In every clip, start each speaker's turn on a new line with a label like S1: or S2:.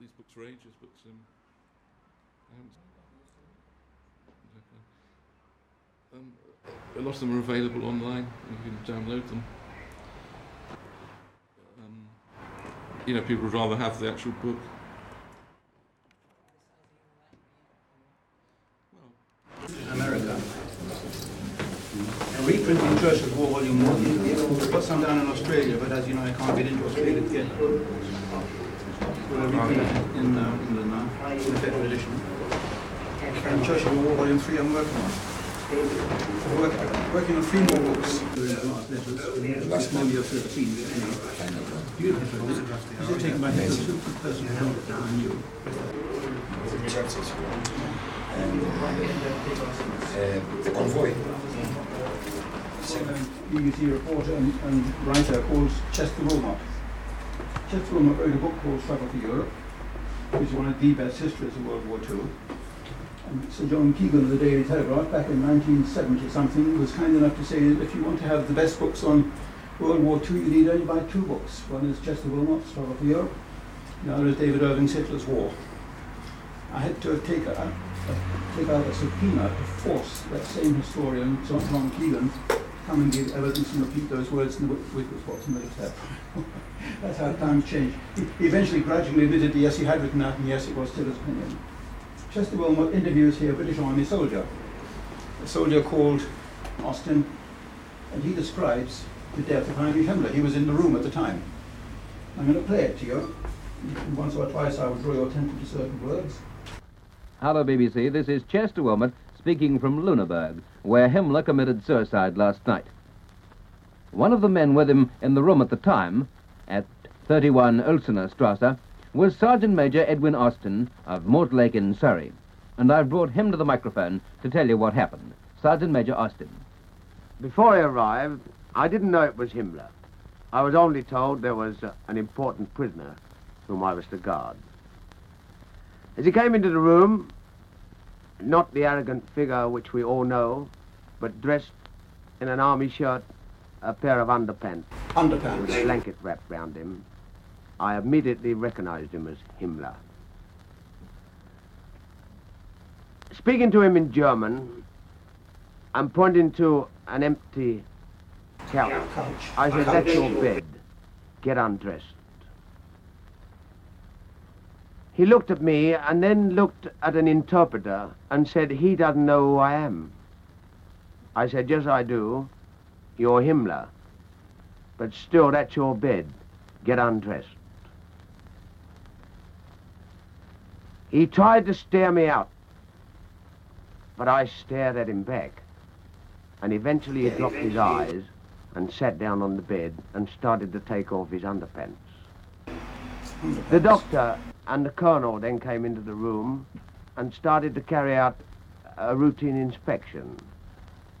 S1: these books for ages, but um, I haven't. Um, a lot of them are available online. You can download them. Um, you know, people would rather have the actual book.
S2: America. And reprinting Churchill's War Volume 1. We've got some down in Australia, but as you know, I can't get into Australia to get. We're reprinting in uh, England now, in the federal edition. And Churchill War Volume 3 I'm working on. Work, working on three more books. Last maybe of 13. Beautiful. These are taken by the person who wrote it down, I knew.
S3: Uh, the convoy.
S2: BBC reporter and, and writer called Chester Wilmot. Chester Wilmot wrote a book called Struggle for Europe, which is one of the best histories of World War II. And Sir John Keegan of the Daily Telegraph, back in 1970 something, was kind enough to say that if you want to have the best books on World War II, you need only buy two books. One is Chester Wilmot's Struggle for Europe, the other is David Irving's Hitler's War. I had to take, a, take out a subpoena to force that same historian, John Keegan, come and give evidence and repeat those words in the box and let it. That's how times change. He, he eventually gradually admitted that yes, he had written that, and yes, it was still his opinion. Chester Wilmot interviews here a British Army soldier, a soldier called Austin, and he describes the death of Heinrich Himmler. He was in the room at the time. I'm going to play it to you. Once or twice I will draw your attention to certain words.
S4: Hello, BBC. This is Chester Wilmot speaking from Lüneburg, where Himmler committed suicide last night. One of the men with him in the room at the time, at 31 Uelzener Strasse, was Sergeant Major Edwin Austin of Mortlake in Surrey. And I've brought him to the microphone to tell you what happened. Sergeant Major Austin.
S5: Before I arrived, I didn't know it was Himmler. I was only told there was uh, an important prisoner whom I was to guard. As he came into the room, not the arrogant figure which we all know, but dressed in an army shirt, a pair of underpants, with a blanket wrapped round him, I immediately recognized him as Himmler. Speaking to him in German, I'm pointing to an empty. Couch. I said, that's your bed. Get undressed. He looked at me and then looked at an interpreter and said, he doesn't know who I am. I said, yes, I do. You're Himmler. But still, that's your bed. Get undressed. He tried to stare me out, but I stared at him back. And eventually he dropped his eyes and sat down on the bed and started to take off his underpants. The doctor and the colonel then came into the room and started to carry out a routine inspection,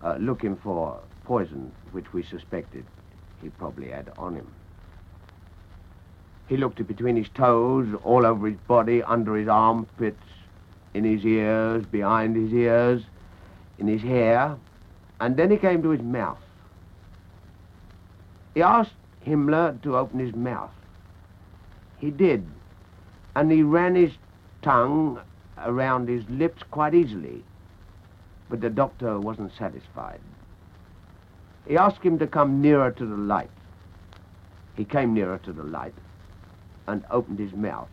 S5: uh, looking for poison, which we suspected he probably had on him. He looked between his toes, all over his body, under his armpits, in his ears, behind his ears, in his hair, and then he came to his mouth. He asked Himmler to open his mouth. He did, and he ran his tongue around his lips quite easily, but the doctor wasn't satisfied. He asked him to come nearer to the light. He came nearer to the light and opened his mouth.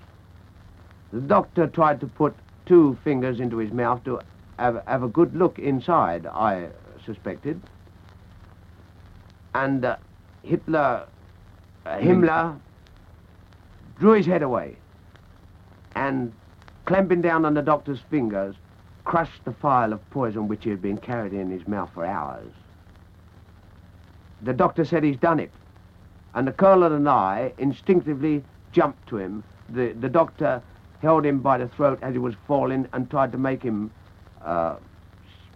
S5: The doctor tried to put two fingers into his mouth to have, have a good look inside, I suspected. And uh, Hitler, uh, Himmler, drew his head away and, clamping down on the doctor's fingers, crushed the phial of poison which he had been carrying in his mouth for hours. The doctor said he's done it. And the colonel and I instinctively jumped to him. The, the doctor held him by the throat as he was falling and tried to make him uh,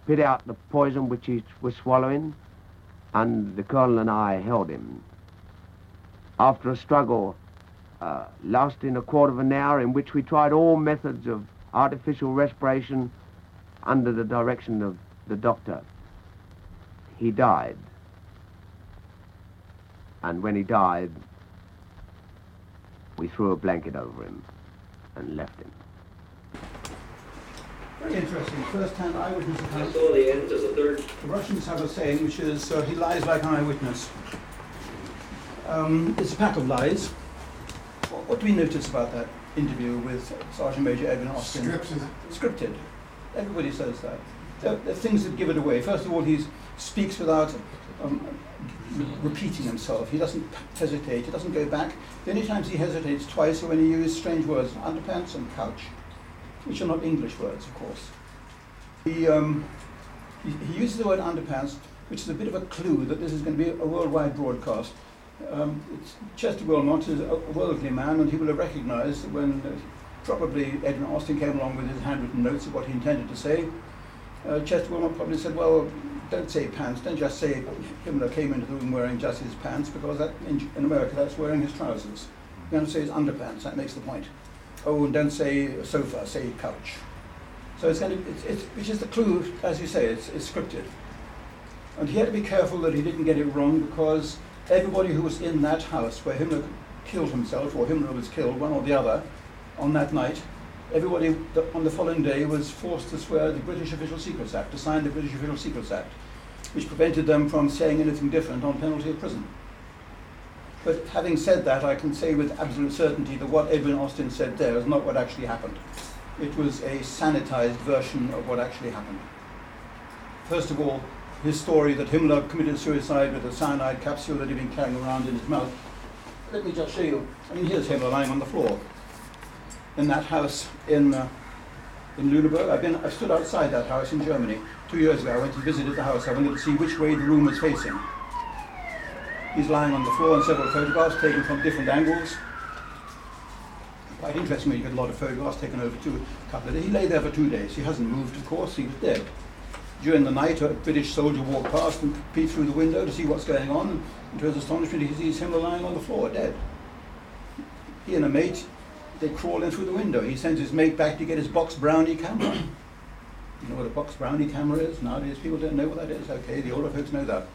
S5: spit out the poison which he was swallowing. And the colonel and I held him. After a struggle uh, lasting a quarter of an hour in which we tried all methods of artificial respiration under the direction of the doctor, he died. And when he died, we threw a blanket over him and left him.
S2: Very interesting. First-hand eyewitness
S6: I
S2: account.
S6: saw the end, there's a third
S2: The Russians have a saying which is, uh, he lies like an eyewitness. Um, it's a pack of lies. What, do we notice about that interview with Sergeant Major Edwin Austin?
S7: Scripted.
S2: Scripted. Everybody says that. There, there are things that give it away. First of all, he speaks without um, repeating himself. He doesn't hesitate. He doesn't go back. The only times he hesitates twice are when he uses strange words, underpants and couch, which are not English words, of course. He, um, he, he uses the word underpants, which is a bit of a clue that this is going to be a worldwide broadcast. Um, Chester Wilmot is a worldly man, and he will have recognised that when uh, probably Edwin Austin came along with his handwritten notes of what he intended to say, uh, Chester Wilmot probably said, well, don't say pants, don't just say Himmler came into the room wearing just his pants, because that, in, in America that's wearing his trousers. You're going to say his underpants, that makes the point. Oh, and don't say sofa, say couch. So it's going to, it's, it's, which is the clue, as you say, it's, it's scripted. And he had to be careful that he didn't get it wrong because everybody who was in that house where Himmler killed himself, or Himmler was killed, one or the other, on that night, everybody on the following day was forced to swear the British Official Secrets Act, to sign the British Official Secrets Act, which prevented them from saying anything different on penalty of prison. But having said that, I can say with absolute certainty that what Edwin Austin said there is not what actually happened. It was a sanitized version of what actually happened. First of all, his story that Himmler committed suicide with a cyanide capsule that he'd been carrying around in his mouth. Let me just show you. I mean, here's Himmler lying on the floor in that house in, uh, in Lüneburg. I've, been, I've stood outside that house in Germany two years ago. I went and visited the house. I wanted to see which way the room was facing. He's lying on the floor in several photographs taken from different angles. Quite interesting when you get a lot of photographs taken over two a couple of days. He lay there for two days. He hasn't moved, of course. He was dead. During the night, a British soldier walked past and peeped through the window to see what's going on. And to his astonishment, he sees him lying on the floor, dead. He and a mate, they crawl in through the window. He sends his mate back to get his box brownie camera. You know what a box brownie camera is? Nowadays, people don't know what that is. Okay, the older folks know that.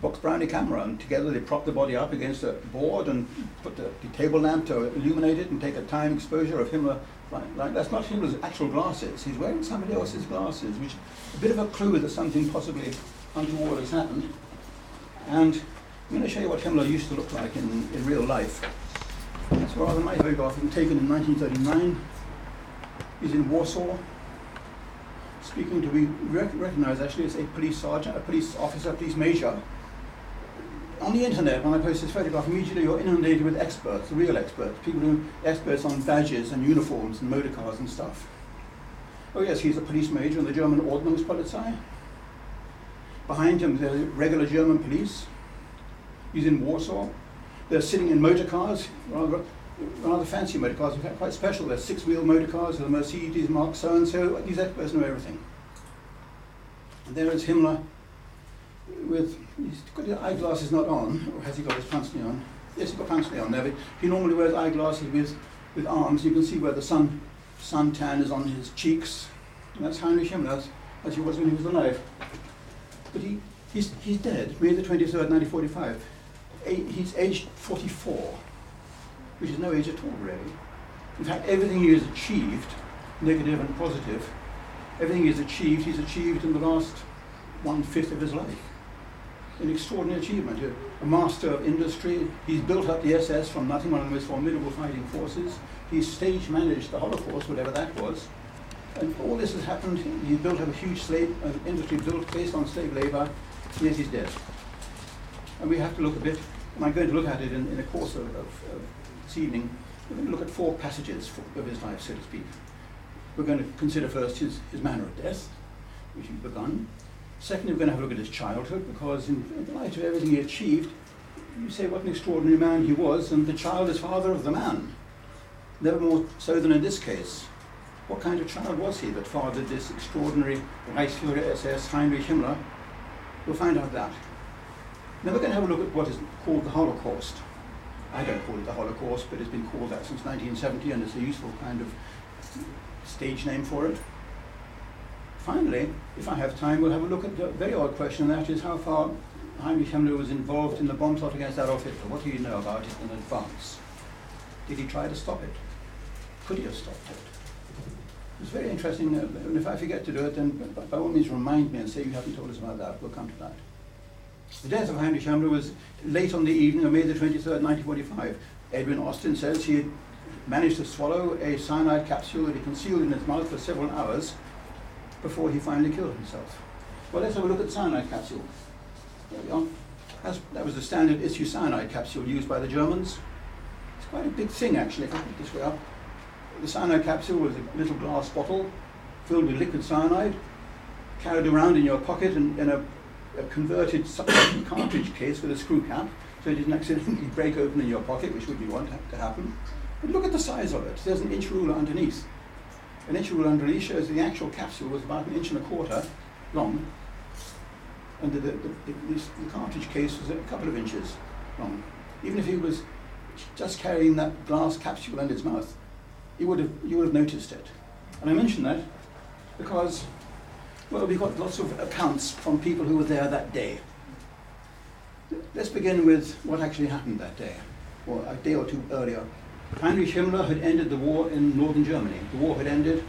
S2: Box brownie camera, and together they prop the body up against a board and put the, the table lamp to illuminate it and take a time exposure of Himmler. Uh, Like, like that's not Himmler's actual glasses. He's wearing somebody else's glasses, which a bit of a clue that something possibly untoward has happened. And I'm going to show you what Himmler used to look like in, in real life. It's a rather nice photograph taken in 1939. He's in Warsaw, speaking to be rec- recognized actually as a police sergeant, a police officer, a police major. On the internet, when I post this photograph, immediately you're inundated with experts, real experts, people who are experts on badges and uniforms and motor cars and stuff. Oh yes, he's a police major in the German Ordnungspolizei. Behind him, there's regular German police. He's in Warsaw. They're sitting in motor cars, rather, rather fancy motor cars, in fact quite special. They're six-wheel motor cars, the Mercedes Mark so-and-so. These experts know everything. And there is Himmler with, he's got his eyeglasses not on, or has he got his pince-nez? Yes, he's got pince-nez there, but he normally wears eyeglasses with, with arms. You can see where the sun, sun tan is on his cheeks. And that's Heinrich Himmler, as, as he was when he was alive. But he, he's, he's dead, May the 23rd, 1945. A, he's aged 44, which is no age at all, really. In fact, everything he has achieved, negative and positive, everything he's achieved, he's achieved in the last one-fifth of his life. An extraordinary achievement. A, master of industry. He's built up the SS from nothing, one of the most formidable fighting forces. He's stage managed the Holocaust, whatever that was. And all this has happened. He built up a huge slave uh, industry built based on slave labor, yet he's dead. And we have to look a bit, and I'm going to look at it in, in the course of, of, of this evening. We're going to look at four passages of his life, so to speak. We're going to consider first his, his manner of death, which he's begun. Secondly, we're going to have a look at his childhood, because in, in light of everything he achieved, you say what an extraordinary man he was, and the child is father of the man. Never more so than in this case. What kind of child was he that fathered this extraordinary Reichsführer SS Heinrich Himmler? We'll find out that. Then we're going to have a look at what is called the Holocaust. I don't call it the Holocaust, but it's been called that since 1970, and it's a useful kind of stage name for it. Finally, if I have time, we'll have a look at the very odd question, and that is how far Heinrich Himmler was involved in the bomb plot against Adolf Hitler. What do you know about it in advance? Did he try to stop it? Could he have stopped it? It's very interesting, uh, and if I forget to do it, then by all means remind me and say you haven't told us about that. We'll come to that. The death of Heinrich Himmler was late on the evening of May the 23rd, 1945. Edwin Austin says he had managed to swallow a cyanide capsule that he concealed in his mouth for several hours before he finally killed himself. Well, let's have a look at cyanide capsule. There we are. That's, that was the standard issue cyanide capsule used by the Germans. It's quite a big thing, actually, if I put this way up. The cyanide capsule was a little glass bottle filled with liquid cyanide, carried around in your pocket in, in a, a converted cartridge case with a screw cap, so it didn't accidentally break open in your pocket, which would be want to happen. But look at the size of it. There's an inch ruler underneath. An ruler underneath shows the actual capsule was about an inch and a quarter long, and the, the, the, the cartridge case was a couple of inches long. Even if he was just carrying that glass capsule in his mouth, you would have you would have noticed it. And I mention that because well, we've got lots of accounts from people who were there that day. Let's begin with what actually happened that day, or a day or two earlier. Heinrich Himmler had ended the war in northern Germany. The war had ended,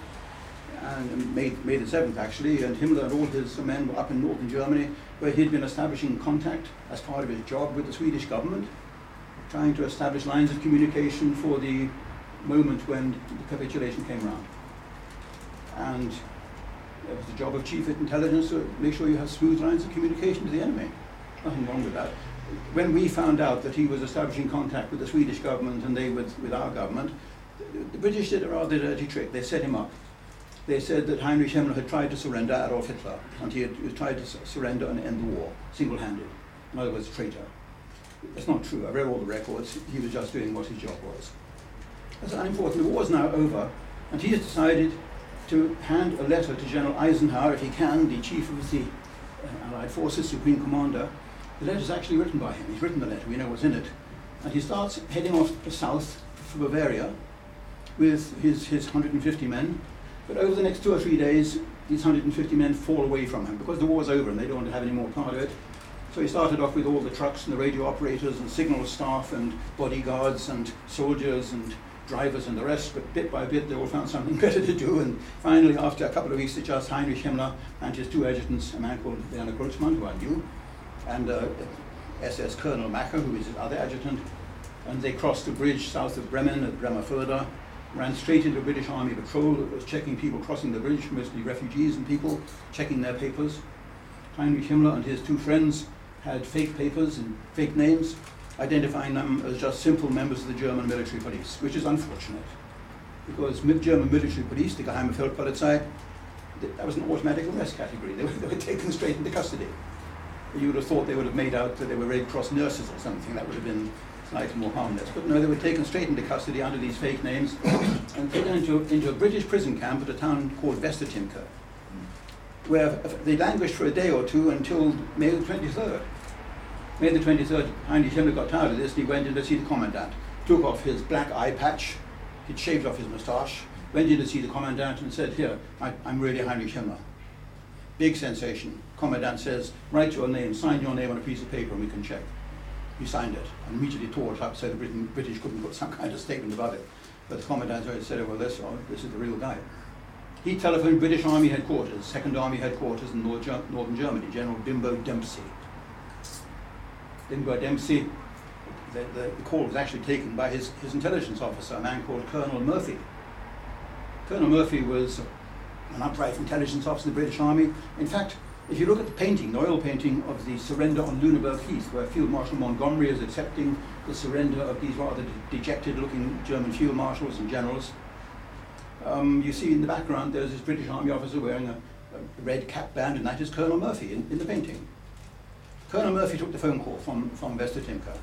S2: and May, May the 7th actually, and Himmler and all his men were up in northern Germany, where he'd been establishing contact as part of his job with the Swedish government, trying to establish lines of communication for the moment when the capitulation came round. And it was the job of chief of intelligence to make sure you have smooth lines of communication to the enemy. Nothing wrong with that. When we found out that he was establishing contact with the Swedish government and they with, with our government, the, British did a rather dirty trick. They set him up. They said that Heinrich Himmler had tried to surrender Adolf Hitler, and he had, tried to su- surrender and end the war, single-handed. In other words, traitor. That's not true. I read all the records. He was just doing what his job was. That's unimportant. The war is now over, and he has decided to hand a letter to General Eisenhower, if he can, the chief of the uh, Allied Forces, Supreme Commander. The letter is actually written by him. He's written the letter. We know what's in it. And he starts heading off south for Bavaria with his, his 150 men. But over the next two or three days, these 150 men fall away from him because the war's over and they don't want to have any more part of it. So he started off with all the trucks and the radio operators and signal staff and bodyguards and soldiers and drivers and the rest, but bit by bit they all found something better to do. And finally, after a couple of weeks, it's just Heinrich Himmler and his two adjutants, a man called Werner Kreutzmann, who I knew, and uh, SS Colonel Macher, who is his other adjutant. And they crossed the bridge south of Bremen at Bremervörde, ran straight into British Army patrol that was checking people crossing the bridge, mostly refugees and people, checking their papers. Heinrich Himmler and his two friends had fake papers and fake names, identifying them as just simple members of the German military police, which is unfortunate. Because German military police, the Geheime Feldpolizei, that was an automatic arrest category. They were, they were taken straight into custody. You would have thought they would have made out that they were Red Cross nurses or something. That would have been slightly more harmless. But no, they were taken straight into custody under these fake names and taken into, into a British prison camp at a town called Westertimke, where they languished for a day or two until May the 23rd. May the 23rd, Heinrich Himmler got tired of this and he went in to see the commandant. Took off his black eye patch, he'd shaved off his moustache, went in to see the commandant and said, Here, I, I'm really Heinrich Himmler. Big sensation. Commandant says, Write your name, sign your name on a piece of paper and we can check. He signed it and immediately tore it up so the British couldn't put some kind of statement about it. But the commandant said, oh, Well, this, oh, this is the real guy. He telephoned British Army headquarters, Second Army headquarters in Northern Germany, General Bimbo Dempsey. Bimbo Dempsey, the, the, the call was actually taken by his, his intelligence officer, a man called Colonel Murphy. Colonel Murphy was an upright intelligence officer in the British Army. In fact, if you look at the painting, the oil painting of the surrender on Lüneburg Heath, where Field Marshal Montgomery is accepting the surrender of these rather de- dejected-looking German field marshals and generals, um, you see in the background there's this British Army officer wearing a, a red cap band, and that is Colonel Murphy in, in the painting. Colonel Murphy took the phone call from, from Westertimke.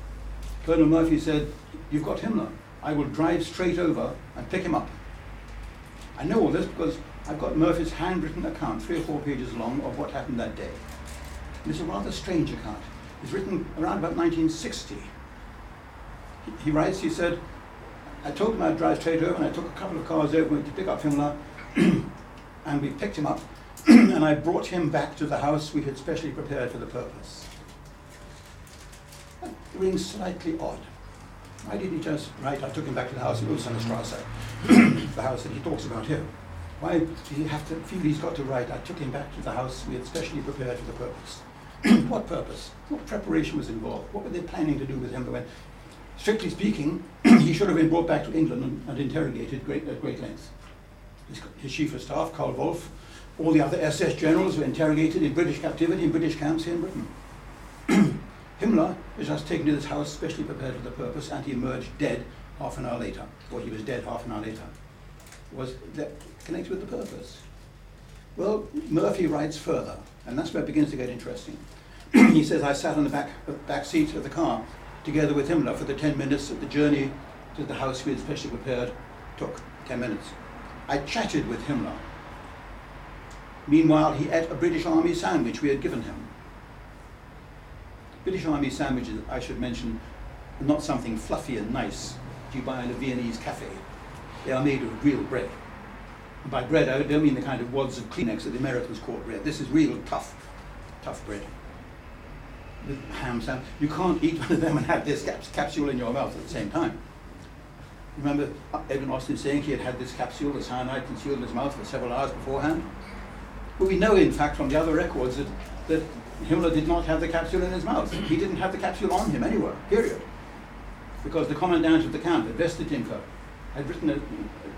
S2: Colonel Murphy said, You've got Himmler. I will drive straight over and pick him up. I know all this because I've got Murphy's handwritten account, three or four pages long, of what happened that day. And it's a rather strange account. It's written around about 1960. He, he writes, he said, I told him I'd drive straight over, and I took a couple of cars over to pick up Himmler, and we picked him up, and I brought him back to the house we had specially prepared for the purpose. That rings slightly odd. Why didn't he just write, I took him back to the house in Uelzenerstrasse? the house that he talks about here. Why did he have to feel he's got to write? I took him back to the house we had specially prepared for the purpose. what purpose? What preparation was involved? What were they planning to do with him? When, strictly speaking, he should have been brought back to England and, and interrogated great, at great length. His, his chief of staff, Karl Wolff, all the other SS generals were interrogated in British captivity in British camps here in Britain. Himmler was just taken to this house specially prepared for the purpose and he emerged dead half an hour later, or he was dead half an hour later. Was that connected with the purpose? Well, Murphy writes further, and that's where it begins to get interesting. he says, I sat on the back, back seat of the car together with Himmler for the 10 minutes that the journey to the house we had specially prepared took, 10 minutes. I chatted with Himmler. Meanwhile, he ate a British Army sandwich we had given him. British Army sandwiches, I should mention, are not something fluffy and nice you buy in a Viennese cafe. They are made of real bread. By bread, I don't mean the kind of wads of Kleenex that the Americans call bread. This is real tough, tough bread. With ham sandwich. You can't eat one of them and have this caps- capsule in your mouth at the same time. Remember uh, Edwin Austin saying he had had this capsule, the cyanide concealed in his mouth for several hours beforehand? But we know, in fact, from the other records that, that Himmler did not have the capsule in his mouth. He didn't have the capsule on him anywhere, period. Because the commandant of the camp, Westertimke, had written a,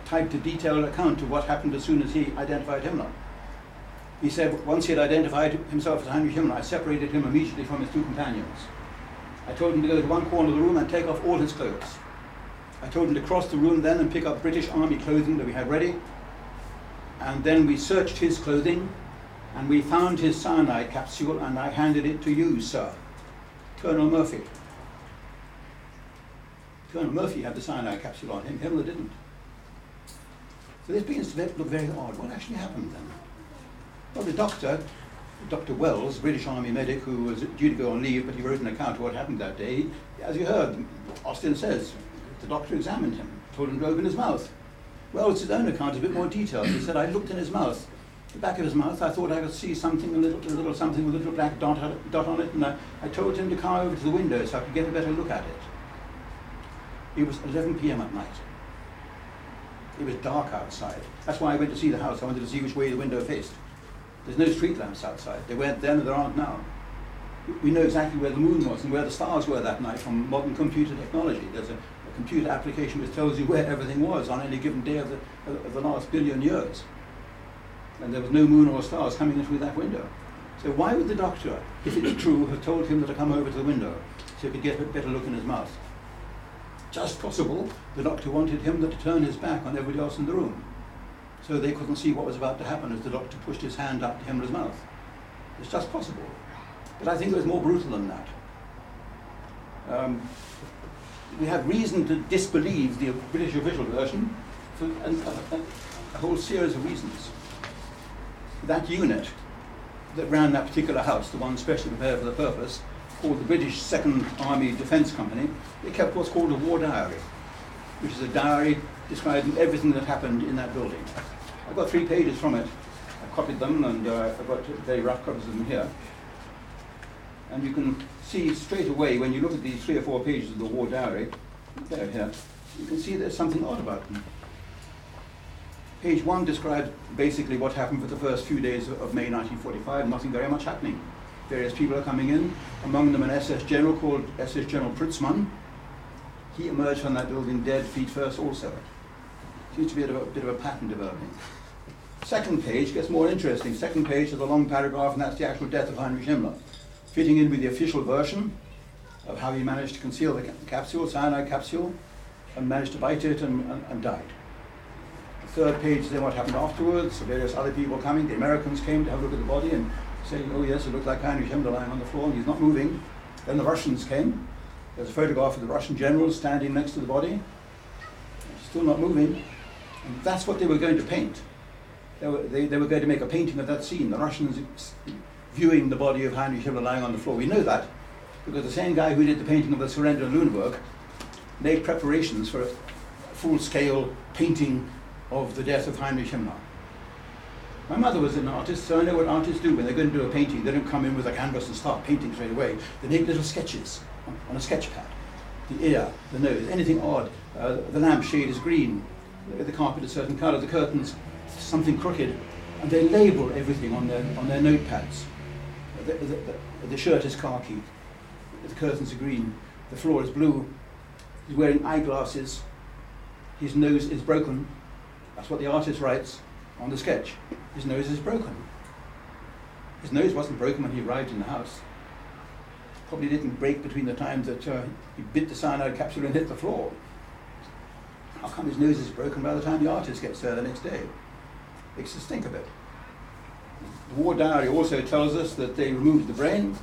S2: typed a detailed account of what happened as soon as he identified Himmler. He said once he had identified himself as Heinrich Himmler, I separated him immediately from his two companions. I told him to go to one corner of the room and take off all his clothes. I told him to cross the room then and pick up British Army clothing that we had ready. And then we searched his clothing and we found his cyanide capsule and I handed it to you, sir, Colonel Murphy. Colonel Murphy had the cyanide capsule on him, Himmler didn't. So this begins to look very odd. What actually happened then? Well, the doctor, Dr. Wells, British Army medic who was due to go on leave, but he wrote an account of what happened that day. As you heard, Austin says, the doctor examined him, told him to open his mouth. Wells' his own account is a bit more detailed. He said, I looked in his mouth, the back of his mouth, I thought I could see something, a little, a little something with a little black dot, dot on it, and I, I told him to come over to the window so I could get a better look at it. It was 11 p.m. at night. It was dark outside. That's why I went to see the house. I wanted to see which way the window faced. There's no street lamps outside. They weren't then and there aren't now. We know exactly where the moon was and where the stars were that night from modern computer technology. There's a, a computer application which tells you where everything was on any given day of the, of the last billion years. And there was no moon or stars coming in through that window. So why would the doctor, if it's true, have told him to come over to the window so he could get a better look in his mouth? Just possible, the doctor wanted him to turn his back on everybody else in the room. So they couldn't see what was about to happen as the doctor pushed his hand up to Himmler's mouth. It's just possible. But I think it was more brutal than that. Um, we have reason to disbelieve the British official version for a, a, a whole series of reasons. That unit that ran that particular house, the one specially prepared for the purpose, called the British Second Army Defence Company, they kept what's called a war diary, which is a diary describing everything that happened in that building. I've got three pages from it. I copied them and uh, I've got very rough copies of them here. And you can see straight away when you look at these three or four pages of the war diary, there here, you can see there's something odd about them. Page one describes basically what happened for the first few days of, of May 1945, nothing very much happening. Various people are coming in, among them an SS general called SS General Prützmann. He emerged from that building dead, feet first also. Seems to be a bit of a, bit of a pattern developing. Second page gets more interesting. Second page is a long paragraph, and that's the actual death of Heinrich Himmler, fitting in with the official version of how he managed to conceal the capsule, cyanide capsule, and managed to bite it and, and, and died. The third page is then what happened afterwards. So various other people coming. The Americans came to have a look at the body and saying, oh yes, it looked like Heinrich Himmler lying on the floor and he's not moving. Then the Russians came. There's a photograph of the Russian general standing next to the body, still not moving. And that's what they were going to paint. They were, they, they were going to make a painting of that scene. The Russians viewing the body of Heinrich Himmler lying on the floor. We know that because the same guy who did the painting of the surrender in Lüneburg made preparations for a full-scale painting of the death of Heinrich Himmler. My mother was an artist, so I know what artists do when they're going to do a painting. They don't come in with a canvas and start painting straight away. They make little sketches on, a sketch pad. The ear, the nose, anything odd. Uh, the lampshade is green. the carpet a certain colour, the curtains something crooked, and they label everything on their on their notepads. The, the, the shirt is khaki, the curtains are green, the floor is blue. He's wearing eyeglasses. His nose is broken. That's what the artist writes on the sketch. His nose is broken. His nose wasn't broken when he arrived in the house. Probably didn't break between the times that uh, he bit the cyanide capsule and hit the floor. How come his nose is broken by the time the artist gets there the next day? Makes us think a bit. The war diary also tells us that they removed the brain,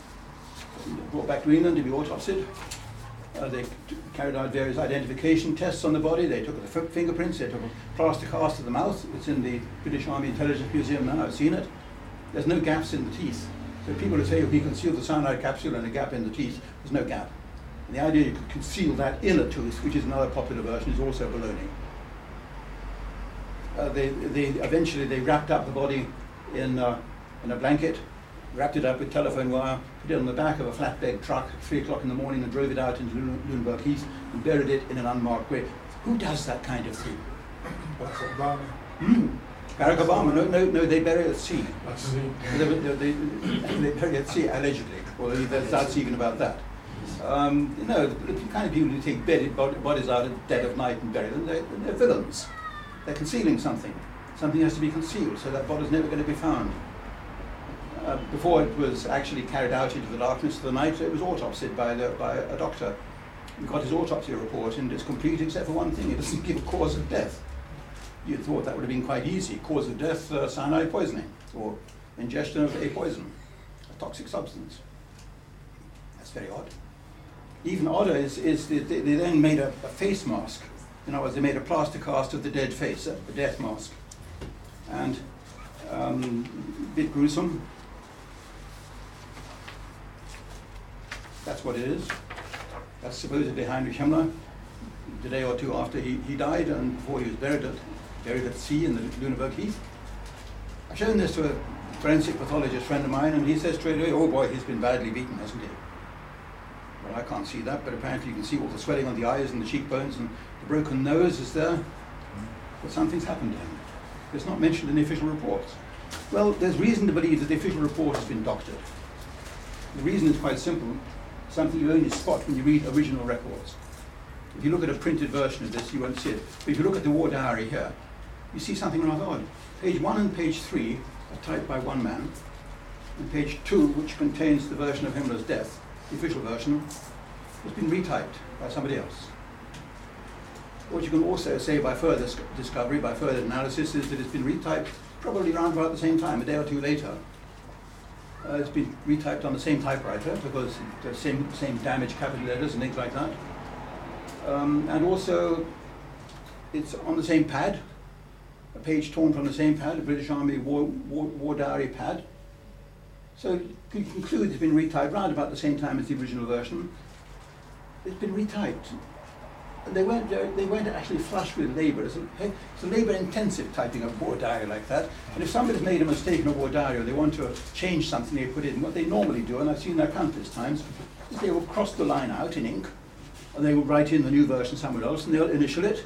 S2: brought back to England to be autopsied. Uh, they carried out various identification tests on the body. They took the fingerprints. They took a plaster cast of the mouth. It's in the British Army Intelligence Museum now. I've seen it. There's no gaps in the teeth. So people who say oh, he concealed the cyanide capsule and a gap in the teeth, there's no gap. And the idea you could conceal that in a tooth, which is another popular version, is also baloney. Uh, they, they eventually they wrapped up the body in, uh, in a blanket, wrapped it up with telephone wire, put it on the back of a flatbed truck at three o'clock in the morning and drove it out into Lune- Lunenburg Heath and buried it in an unmarked grave. Who does that kind of thing? Hmm. Barack Obama, no, no, no, they bury at sea. They, they, they, they bury at sea, allegedly, there's doubts even about that. Um, you know, the, the kind of people who take buried bodies out at dead of night and bury them, they're, they're villains. They're concealing something. Something has to be concealed, so that body's never going to be found. Uh, before it was actually carried out into the darkness of the night, it was autopsied by, the, by a doctor. We got his autopsy report, and it's complete except for one thing: it doesn't give a cause of death. You'd thought that would have been quite easy. Cause of death: uh, cyanide poisoning or ingestion of a poison, a toxic substance. That's very odd. Even odder is, is they, then made a, a face mask. In other words, they made a plaster cast of the dead face, a death mask, and um, a bit gruesome. That's what it is. That's supposedly Heinrich Himmler, the day or two after he, he died and before he was buried at, buried at sea in the Lunenburg Heath. I've shown this to a forensic pathologist friend of mine and he says straight away, oh boy, he's been badly beaten, hasn't he? Well, I can't see that, but apparently you can see all the swelling on the eyes and the cheekbones and the broken nose is there. But something's happened to him. It's not mentioned in the official reports. Well, there's reason to believe that the official report has been doctored. The reason is quite simple, something you only spot when you read original records. If you look at a printed version of this, you won't see it. But if you look at the war diary here, you see something rather odd. Page one and page three are typed by one man, and page two, which contains the version of Himmler's death, the official version, has been retyped by somebody else. What you can also say by further sc- discovery, by further analysis, is that it's been retyped probably around about the same time, a day or two later. Uh, it's been retyped on the same typewriter because the same, same damaged capital letters and things like that. Um, and also, it's on the same pad, a page torn from the same pad, a British Army War, War, War Diary pad. So you can conclude it's been retyped around about the same time as the original version. It's been retyped. They weren't, they weren't actually flush with labour. It's a, it's a labour-intensive typing of war diary like that. And if somebody's made a mistake in a war diary or they want to change something they put in, what they normally do, and I've seen that countless times, is they will cross the line out in ink, and they will write in the new version somewhere else, and they'll initial it.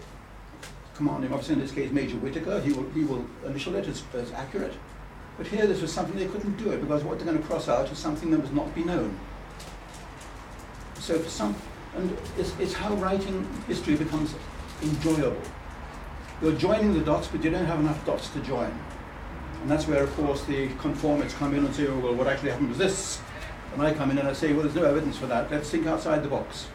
S2: Commanding officer, in this case Major Whitaker, he will, he will initial it as, as accurate. But here this was something they couldn't do it because what they're going to cross out is something that was not be known. So for some, and it's, it's how writing history becomes enjoyable. You're joining the dots, but you don't have enough dots to join. And that's where, of course, the conformists come in and say, well, what actually happened was this. And I come in and I say, well, there's no evidence for that. Let's think outside the box.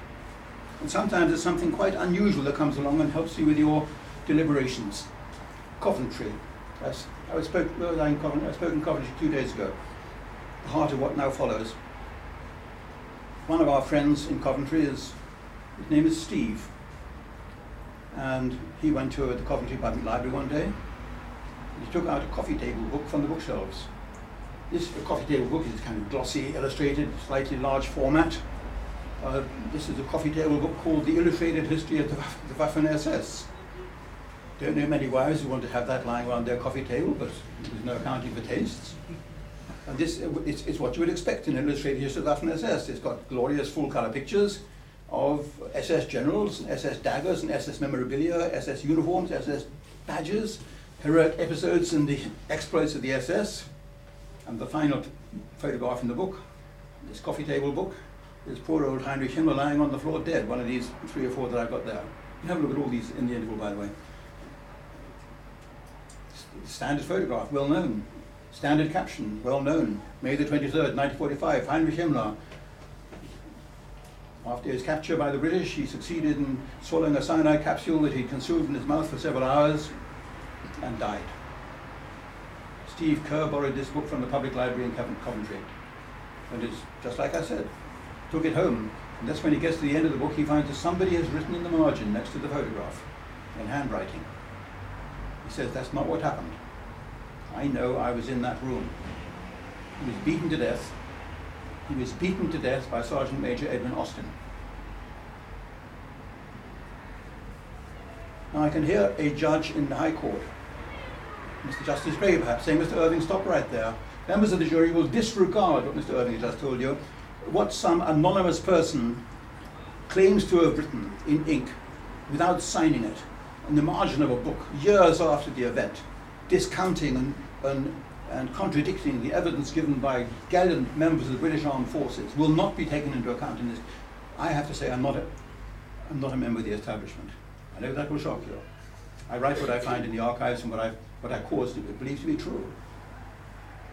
S2: And sometimes it's something quite unusual that comes along and helps you with your deliberations. Coventry. I spoke, I, in Coventry, I spoke in Coventry two days ago. The heart of what now follows. One of our friends in Coventry is, his name is Steve. And he went to the Coventry Public Library one day. He took out a coffee table book from the bookshelves. This coffee table book is kind of glossy, illustrated, slightly large format. Uh, this is a coffee table book called The Illustrated History of the, the Waffen SS. Don't know many wives who want to have that lying around their coffee table, but there's no accounting for tastes. And this it's, it's what you would expect in illustrated history of the Waffen SS. It's got glorious full color pictures of SS generals, and SS daggers, and SS memorabilia, SS uniforms, SS badges, heroic episodes and the exploits of the SS. And the final photograph in the book, this coffee table book, is poor old Heinrich Himmler lying on the floor dead, one of these three or four that I've got there. You have a look at all these in the interval, by the way. Standard photograph, well known. Standard caption, well known. May the 23rd, 1945, Heinrich Himmler. After his capture by the British, he succeeded in swallowing a cyanide capsule that he consumed in his mouth for several hours and died. Steve Kerr borrowed this book from the public library in Coventry. And it's just like I said, took it home. And that's when he gets to the end of the book, he finds that somebody has written in the margin next to the photograph in handwriting. He says, That's not what happened. I know I was in that room. He was beaten to death. He was beaten to death by Sergeant Major Edwin Austin. Now I can hear a judge in the High Court, Mr. Justice Gray perhaps, saying, Mr. Irving, stop right there. Members of the jury will disregard what Mr. Irving has just told you, what some anonymous person claims to have written in ink without signing it in the margin of a book years after the event, discounting and, and, and contradicting the evidence given by gallant members of the British Armed Forces will not be taken into account in this. I have to say I'm not a, I'm not a member of the establishment. I know that will shock you. I write what I find in the archives and what I, what I cause to believe to be true.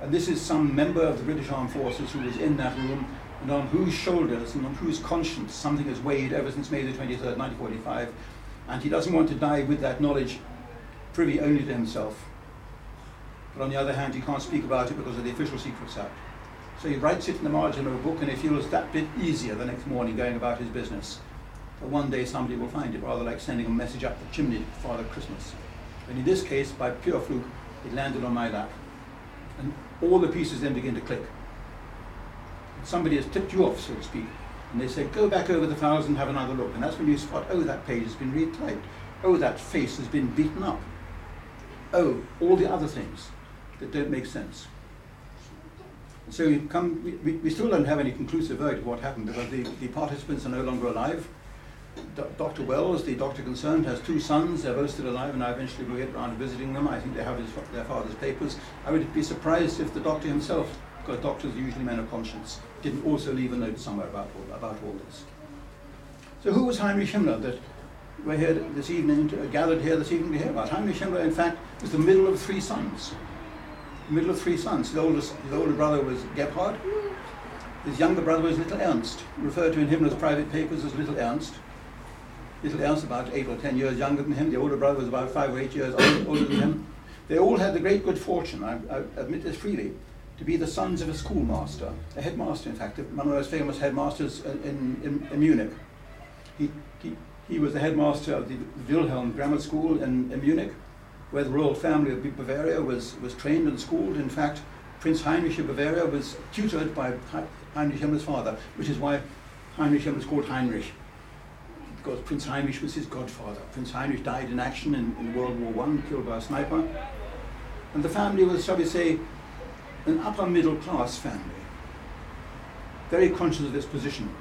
S2: And this is some member of the British Armed Forces who was in that room and on whose shoulders and on whose conscience something has weighed ever since May the 23rd, 1945. And he doesn't want to die with that knowledge privy only to himself. But on the other hand, he can't speak about it because of the Official Secrets Act. So he writes it in the margin of a book and he feels that bit easier the next morning going about his business. But one day somebody will find it, rather like sending a message up the chimney for Father Christmas. And in this case, by pure fluke, it landed on my lap. And all the pieces then begin to click. Somebody has tipped you off, so to speak, and they say, go back over the files and have another look. And that's when you spot, oh, that page has been retyped. Oh, that face has been beaten up. Oh, all the other things that don't make sense. So you come, we, we, we still don't have any conclusive verdict of what happened because the, the participants are no longer alive. Do- Dr. Wells, the doctor concerned, has two sons. They're both still alive, and I eventually will get around to visiting them. I think they have his, their father's papers. I would be surprised if the doctor himself, because doctors are usually men of conscience, didn't also leave a note somewhere about all, about all this. So who was Heinrich Himmler that we're here this evening, to, gathered here this evening to hear about? Heinrich Himmler, in fact, was the middle of three sons. Middle of three sons. His, oldest, his older brother was Gebhard. His younger brother was Little Ernst, referred to in Himmler's private papers as Little Ernst. Little Ernst, about eight or ten years younger than him. The older brother was about five or eight years older, older than him. They all had the great good fortune, I, I admit this freely, to be the sons of a schoolmaster, a headmaster, in fact, one of those famous headmasters in, in, in Munich. He, he, he was the headmaster of the Wilhelm Grammar School in, in Munich, where the royal family of Bavaria was, was trained and schooled. In fact, Prince Heinrich of Bavaria was tutored by Heinrich Himmler's father, which is why Heinrich Himmler is called Heinrich, because Prince Heinrich was his godfather. Prince Heinrich died in action in, in World War I, killed by a sniper. And the family was, shall we say, an upper middle class family, very conscious of its position,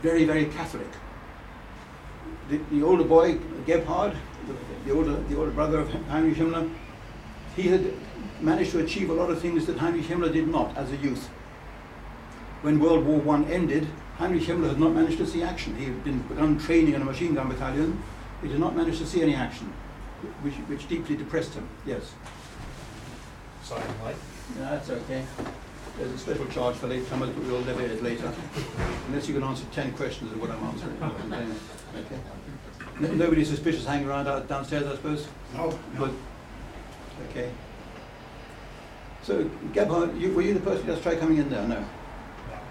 S2: very, very Catholic. The, the older boy, Gebhard, the, the, older, the older brother of Heinrich Himmler, he had managed to achieve a lot of things that Heinrich Himmler did not as a youth. When World War I ended, Heinrich Himmler had not managed to see action. He had been begun training in a machine gun battalion. He did not manage to see any action, which, which deeply depressed him. Yes.
S3: Sorry, Mike.
S2: No, that's okay. There's a special charge for latecomers, but we'll levy it later. Unless you can answer 10 questions of what I'm answering. Okay. N- Nobody suspicious hanging around out downstairs, I suppose?
S3: No,
S2: Good. Okay. So, Gebhard, you, were you the person who just tried coming in there? No?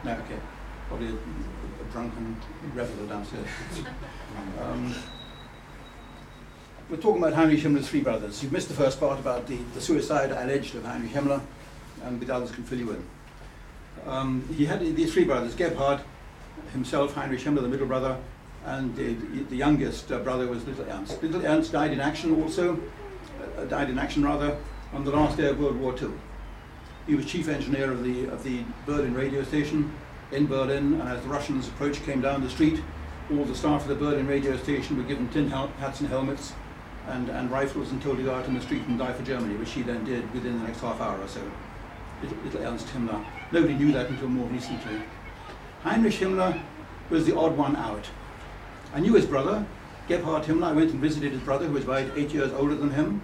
S2: No, okay. Probably a, a drunken reveller downstairs. Um, we're talking about Heinrich Himmler's three brothers. You've missed the first part about the, the suicide alleged of Heinrich Himmler, and the others can fill you in. Um, he had these three brothers, Gebhard, himself, Heinrich Himmler, the middle brother, and the, the youngest uh, brother was Little Ernst. Little Ernst died in action also, uh, died in action rather, on the last day of World War II. He was chief engineer of the, of the Berlin radio station in Berlin, and as the Russians approached, came down the street, all the staff of the Berlin radio station were given tin hats and helmets and, and rifles and told to go out in the street and die for Germany, which he then did within the next half hour or so. Little, little Ernst Himmler. Nobody knew that until more recently. Heinrich Himmler was the odd one out. I knew his brother, Gebhard Himmler. I went and visited his brother, who was about eight years older than him,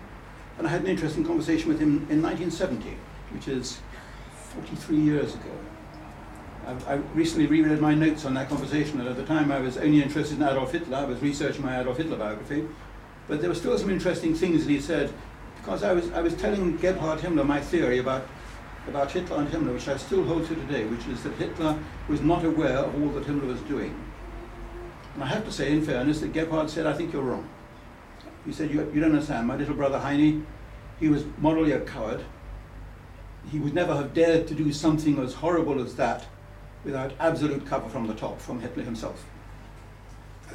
S2: and I had an interesting conversation with him in 1970, which is 43 years ago. I, I recently reread my notes on that conversation, and at the time I was only interested in Adolf Hitler. I was researching my Adolf Hitler biography, but there were still some interesting things that he said, because I was, I was telling Gebhard Himmler my theory about about Hitler and Himmler, which I still hold to today, which is that Hitler was not aware of all that Himmler was doing. And I have to say, in fairness, that Gebhard said, I think you're wrong. He said, you, you don't understand. My little brother Heine, he was morally a coward. He would never have dared to do something as horrible as that without absolute cover from the top, from Hitler himself.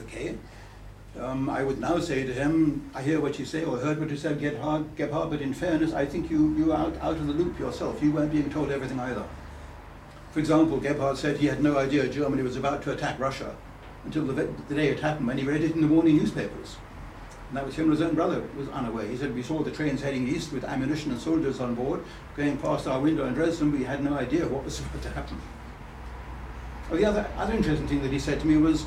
S2: Okay. Um, I would now say to him, I hear what you say, or heard what you said, Gebhard, Gebhard but in fairness, I think you, you are out, out of the loop yourself. You weren't being told everything either. For example, Gebhard said he had no idea Germany was about to attack Russia until the, the day it happened when he read it in the morning newspapers. And that was Himmler's own brother was unaware. He said, we saw the trains heading east with ammunition and soldiers on board, going past our window in Dresden. We had no idea what was about to happen. Oh, the other, other interesting thing that he said to me was,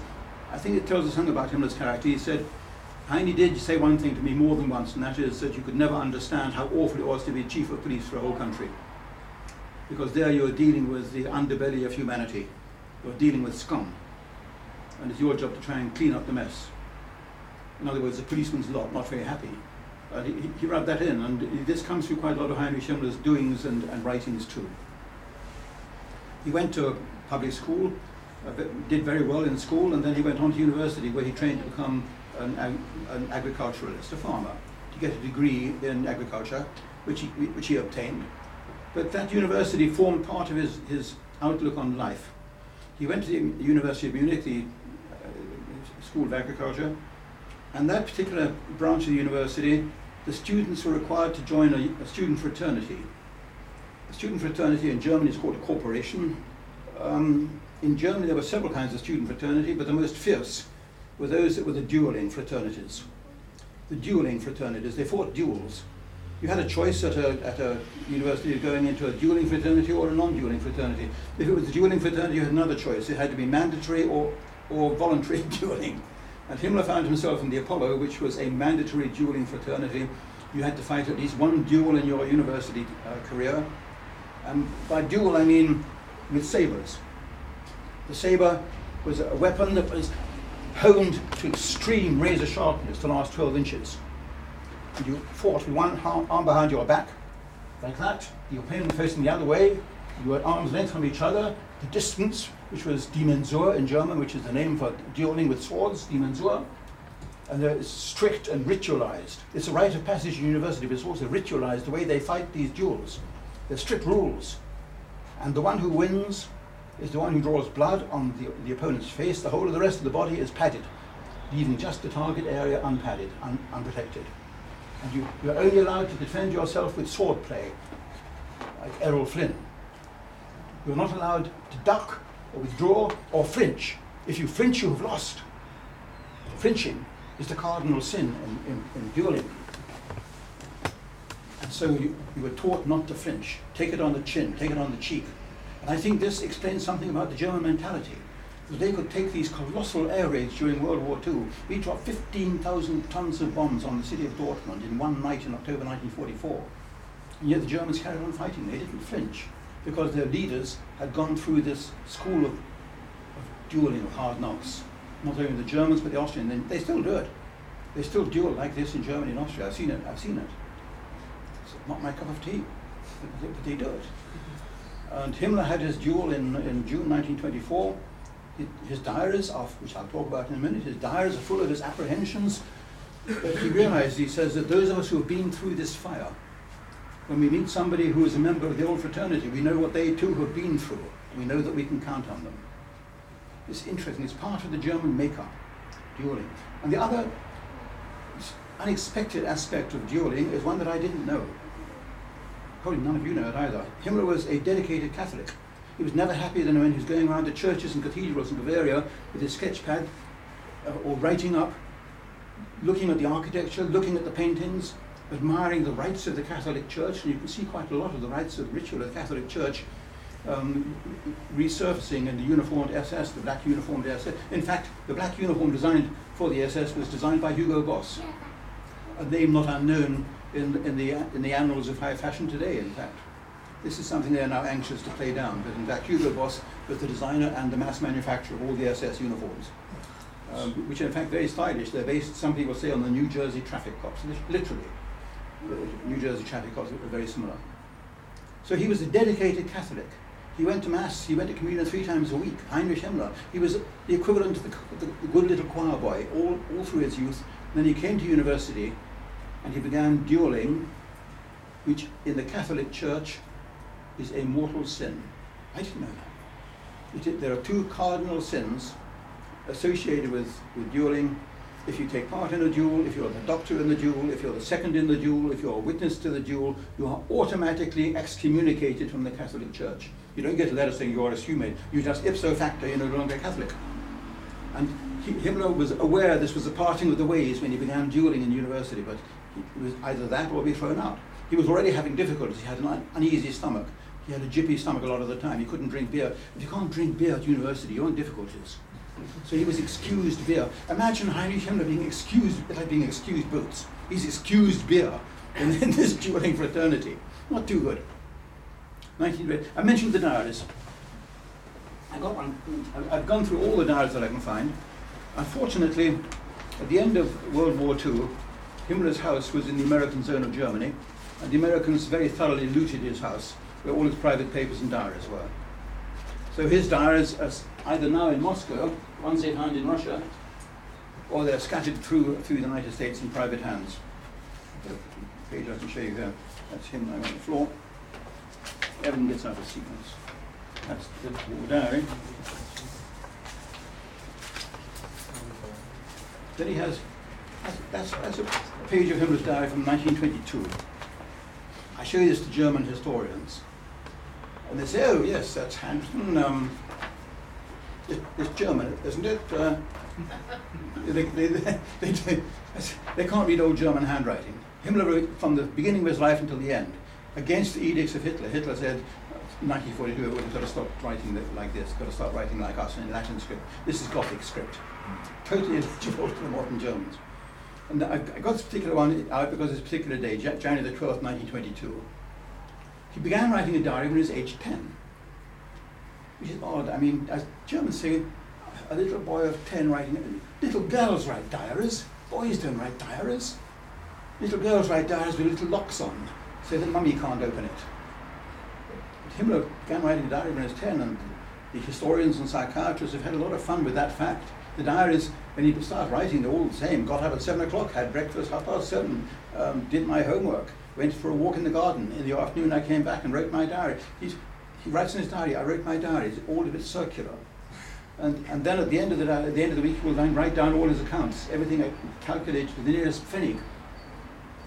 S2: I think it tells us something about Himmler's character. He said, Heine did say one thing to me more than once, and that is that you could never understand how awful it was to be chief of police for a whole country. Because there you're dealing with the underbelly of humanity. You're dealing with scum. And it's your job to try and clean up the mess. In other words, the policeman's lot, not very happy. Uh, he, he rubbed that in, and this comes through quite a lot of Heinrich Himmler's doings and, and writings too. He went to a public school, did very well in school, and then he went on to university where he trained to become an, an agriculturalist, a farmer, to get a degree in agriculture, which he, which he obtained. But that university formed part of his, his outlook on life. He went to the University of Munich, the uh, School of Agriculture, and that particular branch of the university, the students were required to join a, a student fraternity. A student fraternity in Germany is called a corporation. Um, in Germany, there were several kinds of student fraternity, but the most fierce were those that were the dueling fraternities. The dueling fraternities, they fought duels. You had a choice at a, at a university of going into a dueling fraternity or a non-dueling fraternity. If it was a dueling fraternity, you had another choice. It had to be mandatory or, or voluntary dueling. And Himmler found himself in the Apollo, which was a mandatory dueling fraternity. You had to fight at least one duel in your university uh, career. And by duel, I mean with sabers. The saber was a weapon that was honed to extreme razor sharpness, the last 12 inches. And you fought with one arm behind your back, like that, the opponent facing the other way. You were at arm's length from each other. The distance, which was Die Mensur in German, which is the name for dueling with swords, Die Mensur. And it's strict and ritualized. It's a rite of passage in university, but it's also ritualized the way they fight these duels. There's strict rules. And the one who wins is the one who draws blood on the, the opponent's face. The whole of the rest of the body is padded, leaving just the target area unpadded, un, unprotected. And you, you're only allowed to defend yourself with sword play, like Errol Flynn. You're not allowed to duck or withdraw or flinch. If you flinch, you have lost. Flinching is the cardinal sin in, in, in dueling. And so you, you were taught not to flinch. Take it on the chin, take it on the cheek. And I think this explains something about the German mentality. They could take these colossal air raids during World War II. We dropped 15,000 tons of bombs on the city of Dortmund in one night in October 1944. And yet the Germans carried on fighting. They didn't flinch because their leaders had gone through this school of, of dueling, of hard knocks. Not only the Germans, but the Austrians. They, they still do it. They still duel like this in Germany and Austria. I've seen it. I've seen it. It's not my cup of tea, but they do it. And Himmler had his duel in, in June 1924. His diaries, of, which I'll talk about in a minute, his diaries are full of his apprehensions. But he realized, he says, that those of us who have been through this fire, when we meet somebody who is a member of the old fraternity, we know what they too have been through. We know that we can count on them. It's interesting. It's part of the German makeup, dueling. And the other unexpected aspect of dueling is one that I didn't know. Probably none of you know it either. Himmler was a dedicated Catholic. He was never happier than when he was going around the churches and cathedrals in Bavaria with his sketch pad, uh, or writing up, looking at the architecture, looking at the paintings, admiring the rites of the Catholic Church, and you can see quite a lot of the rites of the ritual of the Catholic Church um, resurfacing in the uniformed SS, the black uniformed SS. In fact, the black uniform designed for the SS was designed by Hugo Boss, a name not unknown in, in, the, in the annals of high fashion today, in fact. This is something they're now anxious to play down, but in fact Hugo Boss was the designer and the mass manufacturer of all the SS uniforms, um, which are in fact very stylish. They're based, some people say, on the New Jersey traffic cops, literally. New Jersey traffic cops are very similar. So he was a dedicated Catholic. He went to Mass, he went to communion three times a week. Heinrich Himmler, he was the equivalent of the, the, the good little choir boy all, all through his youth. And then he came to university and he began dueling, which in the Catholic Church is a mortal sin. I didn't know that. It, there are two cardinal sins associated with, with dueling. If you take part in a duel, if you're the doctor in the duel, if you're the second in the duel, if you're a witness to the duel, you are automatically excommunicated from the Catholic Church. You don't get a letter saying you are eschumate. You just ipso facto, you're no longer Catholic. And Himmler was aware this was a parting of the ways when he began dueling in university, but it was either that or be thrown out. He was already having difficulties. He had an uneasy stomach. He had a jippy stomach a lot of the time. He couldn't drink beer. If you can't drink beer at university, you're in difficulties. So he was excused beer. Imagine Heinrich Himmler being excused, like being excused boots. He's excused beer in, in this dueling fraternity. Not too good. 19, I mentioned the diaries. I got one. I've gone through all the diaries that I can find. Unfortunately, at the end of World War II, Himmler's house was in the American zone of Germany, and the Americans very thoroughly looted his house, where all his private papers and diaries were. So his diaries are either now in Moscow, ones they found in Russia, or they're scattered through, through the United States in private hands. The page I can show you there. That's him lying on the floor. Evan gets out of sequence. That's the diary. Then he has, that's, that's, a page of Himmler's diary from 1922. I show this to German historians. And they say, oh, yes, that's Hampton. Um, it, it's German, isn't it? Uh, they, they, they, they, can't read old German handwriting. Himmler wrote from the beginning of his life until the end against the edicts of Hitler. Hitler said, 1942, we've got to stop writing like this, got to start writing like us in Latin script. This is Gothic script, totally illegible to the modern Germans. And I, got this particular one out because this particular day, January the 12th, 1922. He began writing a diary when he was aged 10, which is odd. I mean, as Germans say, a little boy of 10 writing, little girls write diaries, boys don't write diaries. Little girls write diaries with little locks on, so that mummy can't open it. But Himmler began writing a diary when he was 10, and the historians and psychiatrists have had a lot of fun with that fact. The diaries, when he started writing, they're all the same. Got up at 7 o'clock, had breakfast half past 7, um, did my homework, went for a walk in the garden. In the afternoon, I came back and wrote my diary. He's, he writes in his diary, I wrote my diary. It's all a bit circular. And, and then at the end of the, at the end of the week, he will then write down all his accounts, everything I calculated to the nearest pfennig.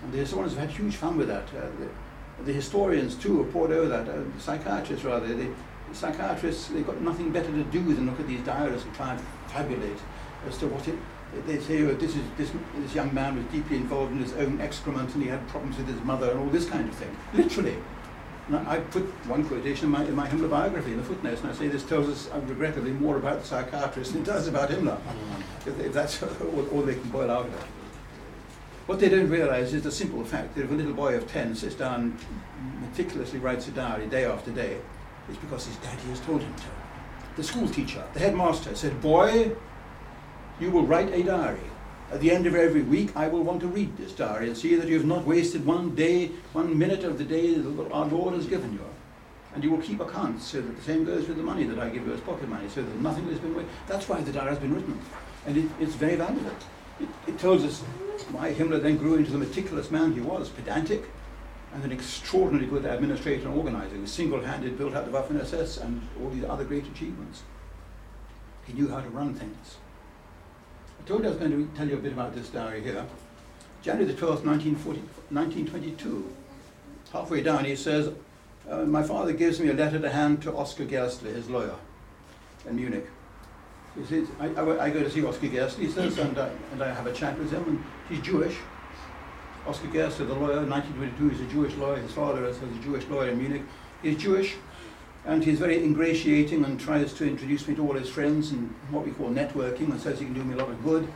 S2: And the historians have had huge fun with that. Uh, the, the, historians too have poured over that. Uh, psychiatrists rather, the, the, psychiatrists they've got nothing better to do than look at these diaries and try and fabulate as to what it. They say oh, this is this this young man was deeply involved in his own excrement and he had problems with his mother and all this kind of thing. Literally. And I put one quotation in my, in my Himmler biography in the footnotes, and I say this tells us, uh, regrettably, more about the psychiatrist than it does about Himmler, if, if that's all, all they can boil out of it. What they don't realize is the simple fact that if a little boy of 10 sits down meticulously writes a diary day after day, it's because his daddy has told him to. The school teacher, the headmaster said, Boy, you will write a diary. At the end of every week, I will want to read this diary and see that you have not wasted one day, one minute of the day that our Lord has given you. And you will keep accounts so that the same goes with the money that I give you as pocket money, so that nothing has been wasted. That's why the diary has been written. And it, it's very valuable. It, it tells us why Himmler then grew into the meticulous man he was, pedantic, and an extraordinarily good administrator and organizer who single-handed built out the Waffen-SS and all these other great achievements. He knew how to run things. I told you I was going to tell you a bit about this diary here. January the 12th, 1922. Halfway down he says, uh, my father gives me a letter to hand to Oscar Gerster, his lawyer, in Munich. He says, I, I, I go to see Oscar Gerster, he says, and, I and I have a chat with him, and he's Jewish. Oscar Gerster, the lawyer, 1922, he's a Jewish lawyer. His father is a Jewish lawyer in Munich. He's Jewish, and he's very ingratiating and tries to introduce me to all his friends and what we call networking, and says he can do me a lot of good.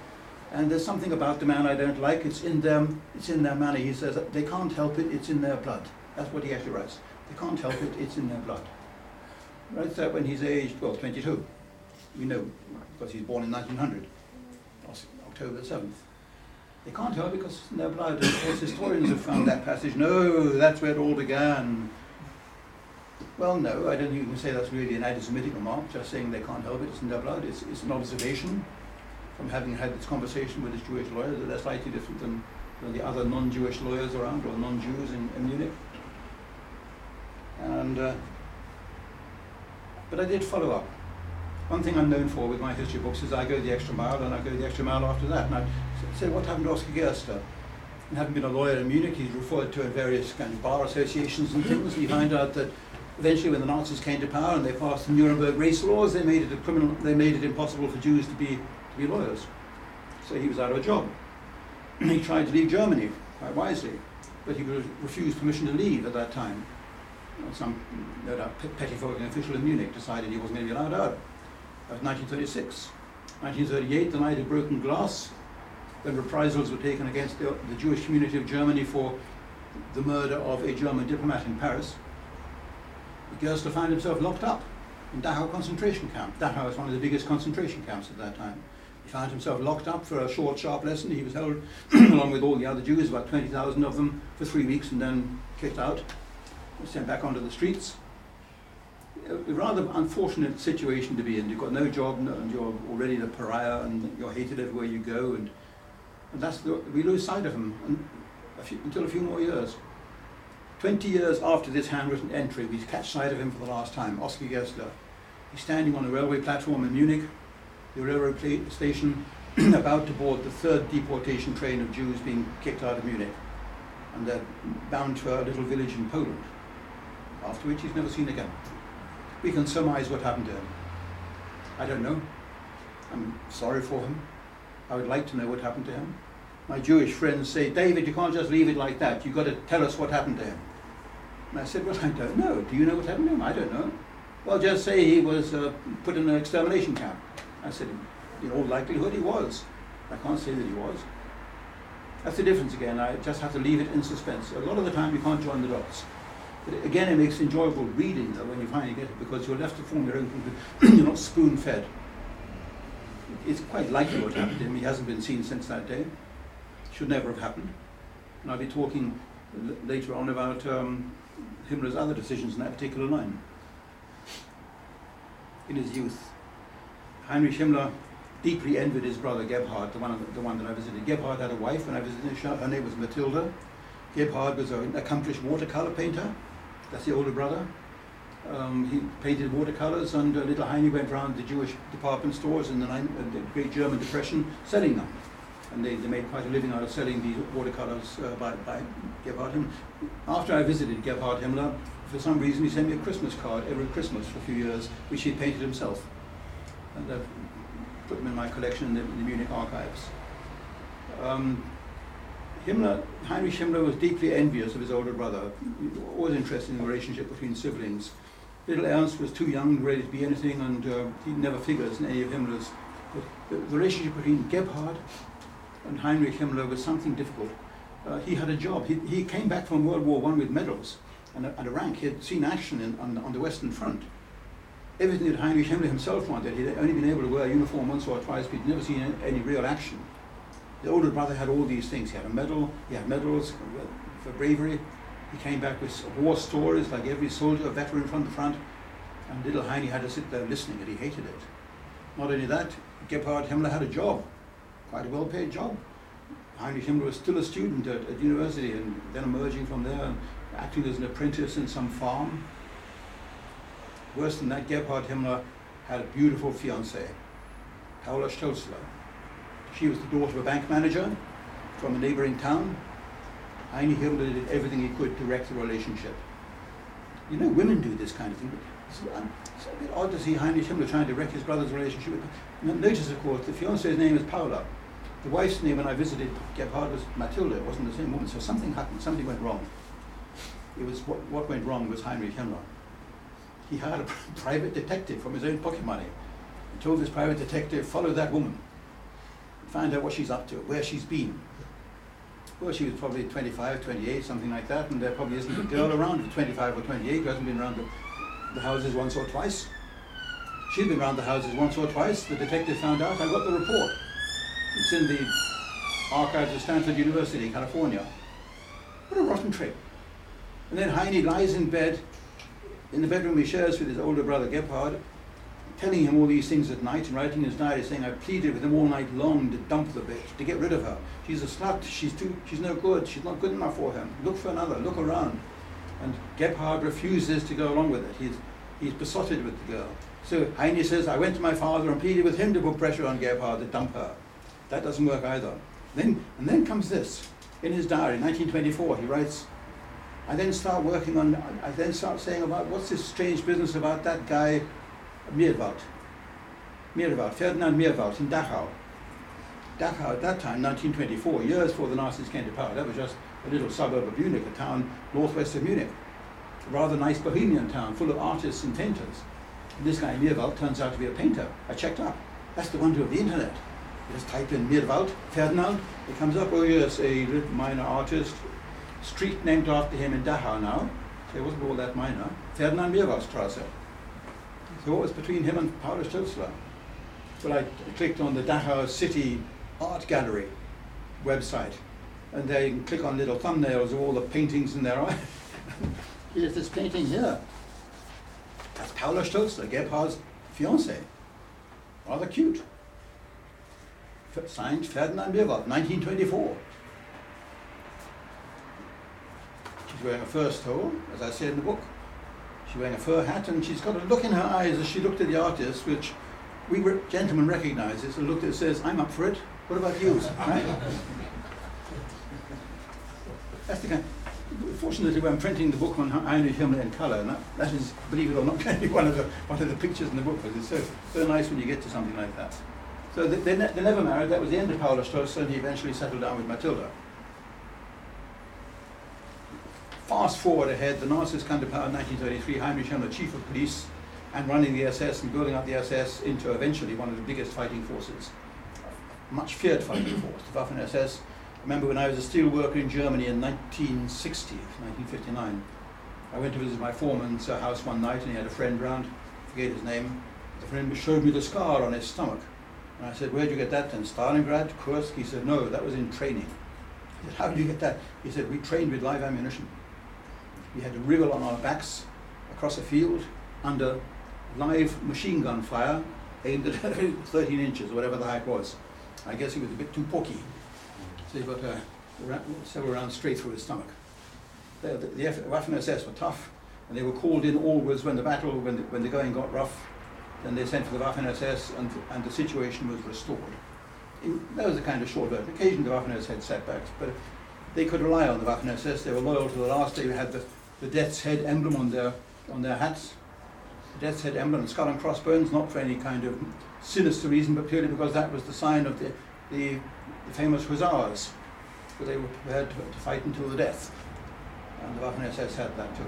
S2: And there's something about the man I don't like. It's in them. It's in their manner. He says they can't help it. It's in their blood. That's what he actually writes. They can't help it. It's in their blood. Writes that when he's aged well 22. We know because he's born in 1900, October 7th. They can't help it because their blood. Of course, historians have found that passage. No, that's where it all began. Well, no, I don't think you can say that's really an anti-Semitic remark. Just saying they can't help it. It's in their blood. It's, it's an observation from having had this conversation with this Jewish lawyer that they're slightly different than, than the other non-Jewish lawyers around or non-Jews in, in Munich. And uh, but I did follow up. One thing I'm known for with my history books is I go the extra mile and I go the extra mile after that. And I say, what happened to Oscar Gerster? And having been a lawyer in Munich, he's referred to in various kind of bar associations and things. You find out that eventually, when the Nazis came to power and they passed the Nuremberg race laws, they made it a criminal. They made it impossible for Jews to be to be lawyers. So he was out of a job. he tried to leave Germany quite wisely, but he was refused permission to leave at that time. Some, no doubt, pettifogging official in Munich decided he wasn't going to be allowed out. That was 1936. 1938, the night of broken glass, when reprisals were taken against the, the Jewish community of Germany for the murder of a German diplomat in Paris. Gerster found himself locked up in Dachau concentration camp. Dachau was one of the biggest concentration camps at that time. He found himself locked up for a short, sharp lesson. He was held, along with all the other Jews, about 20,000 of them, for three weeks and then kicked out, sent back onto the streets. A rather unfortunate situation to be in. You've got no job and you're already the pariah and you're hated everywhere you go. And, and that's the, we lose sight of him a few, until a few more years. 20 years after this handwritten entry, we catch sight of him for the last time, Oscar Gerster. He's standing on a railway platform in Munich, the railroad station, about to board the third deportation train of Jews being kicked out of Munich. And they're bound to a little village in Poland, after which he's never seen again. We can surmise what happened to him. I don't know. I'm sorry for him. I would like to know what happened to him. My Jewish friends say, David, you can't just leave it like that. You've got to tell us what happened to him. And I said, well, I don't know. Do you know what happened to him? I don't know. Well, just say he was uh, put in an extermination camp. I said, in all likelihood he was. I can't say that he was. That's the difference again. I just have to leave it in suspense. A lot of the time you can't join the dots. But again, it makes enjoyable reading though when you finally get it because you're left to form your own conclusion. you're not spoon fed. It's quite likely what happened to him. He hasn't been seen since that day. Should never have happened. And I'll be talking later on about um, Himmler's other decisions in that particular line. In his youth, Heinrich Himmler deeply envied his brother Gebhard, the one, the one that I visited. Gebhard had a wife when I visited him. Her name was Matilda. Gebhard was an accomplished watercolor painter. That's the older brother. Um, he painted watercolors, and uh, little Heine went around the Jewish department stores in the, nine, uh, the Great German Depression selling them. And they, they made quite a living out of selling these watercolors uh, by, by Gebhard Himmler. After I visited Gebhard Himmler, for some reason he sent me a Christmas card every Christmas for a few years, which he painted himself. And I've put them in my collection in the, in the Munich archives. Um, Himmler, Heinrich Himmler was deeply envious of his older brother, always interested in the relationship between siblings. Little Ernst was too young, ready to be anything, and uh, he never figures in any of Himmler's. But the, the relationship between Gebhard and Heinrich Himmler was something difficult. Uh, he had a job. He, he came back from World War I with medals and a, and a rank. He had seen action in, on, on the Western Front. Everything that Heinrich Himmler himself wanted, he'd only been able to wear a uniform once or twice, but he'd never seen any, any real action. The older brother had all these things. He had a medal, he had medals for bravery. He came back with war stories like every soldier, veteran from the front. And little Heine had to sit there listening, and he hated it. Not only that, Gebhard Himmler had a job, quite a well paid job. Heinrich Himmler was still a student at, at university and then emerging from there and acting as an apprentice in some farm. Worse than that, Gebhard Himmler had a beautiful fiancée, Paula Stölzler. She was the daughter of a bank manager from a neighboring town. Heine Himmler did everything he could to wreck the relationship. You know, women do this kind of thing. It's, it's a bit odd to see Heinrich Himmler trying to wreck his brother's relationship. Notice, of course, the fiance's name is Paula. The wife's name when I visited Gebhard was Matilda. It wasn't the same woman. So something happened. Something went wrong. It was what, what went wrong was Heinrich Himmler. He hired a private detective from his own pocket money. He told this private detective, follow that woman. Find out what she's up to, where she's been. Well, she was probably 25, 28, something like that, and there probably isn't a girl around at 25 or 28 who hasn't been around the, the houses once or twice. She'd been around the houses once or twice. The detective found out. I got the report. It's in the archives of Stanford University, California. What a rotten trick. And then Heine lies in bed, in the bedroom he shares with his older brother Gebhard, telling him all these things at night and writing in his diary saying, I pleaded with him all night long to dump the bitch, to get rid of her. She's a slut, she's too she's no good, she's not good enough for him. Look for another, look around. And Gebhard refuses to go along with it. He's he's besotted with the girl. So Heine says, I went to my father and pleaded with him to put pressure on Gebhard to dump her. That doesn't work either. Then and then comes this. In his diary, 1924, he writes, I then start working on, I then start saying about what's this strange business about that guy, Meerwald. Meerwald, Ferdinand Meerwald in Dachau. Dachau at that time, 1924, years before the Nazis came to power, that was just a little suburb of Munich, a town northwest of Munich. A rather nice bohemian town full of artists and painters. And this guy Meerwald turns out to be a painter. I checked up. That's the wonder of the internet. You just type in Meerwald, Ferdinand, it comes up, oh yes, a minor artist, street named after him in Dachau now. It wasn't all that minor. Ferdinand Meerwaldstrasse. So what was between him and Paulus Stölzler? Well, I clicked on the Dachau City Art Gallery website, and they can click on little thumbnails of all the paintings in there. Here's this painting here. That's Paula Stölzler, Gebhard's fiancée. Rather cute. F- Signed Ferdinand Meerwald, 1924. She's wearing a fur stole, as I said in the book. She's wearing a fur hat, and she's got a look in her eyes as she looked at the artist, which we re- gentlemen recognize. It's a look that says, I'm up for it. What about you? Right? That's the kind. Fortunately, we're printing the book on Heinrich Himmler in colour, and that, that is, believe it or not, one of the one of the pictures in the book. Because it's so so nice when you get to something like that. So they, they, ne- they never married. That was the end of Paula Strauss, and he eventually settled down with Matilda. Fast forward ahead, the Nazis come to power in 1933. Heinrich Himmler, chief of police, and running the SS and building up the SS into eventually one of the biggest fighting forces, much feared fighting force, the Waffen SS. Remember when I was a steel worker in Germany in 1960, 1959. I went to visit my foreman's house one night, and he had a friend round. Forget his name. The friend showed me the scar on his stomach, and I said, "Where'd you get that?" In Stalingrad, Kursk. He said, "No, that was in training." I said, "How did you get that?" He said, "We trained with live ammunition. We had to wriggle on our backs across a field under live machine gun fire aimed at 13 inches, or whatever the height was. I guess he was a bit too porky. So he got uh, several rounds straight through his stomach. The, the, the Waffen SS were tough, and they were called in always when the battle, when the, when the going got rough. Then they sent for the Waffen SS, and, and the situation was restored. In, that was the kind of short version. Occasionally, the Waffen SS had setbacks, but they could rely on the Waffen SS. They were loyal to the last. They had the, the Death's Head emblem on their on their hats. The Death's Head emblem, skull and crossbones, not for any kind of sinister reason, but purely because that was the sign of the the, the famous hussars, where they were prepared to, to fight until the death. And the Waffen SS had that too.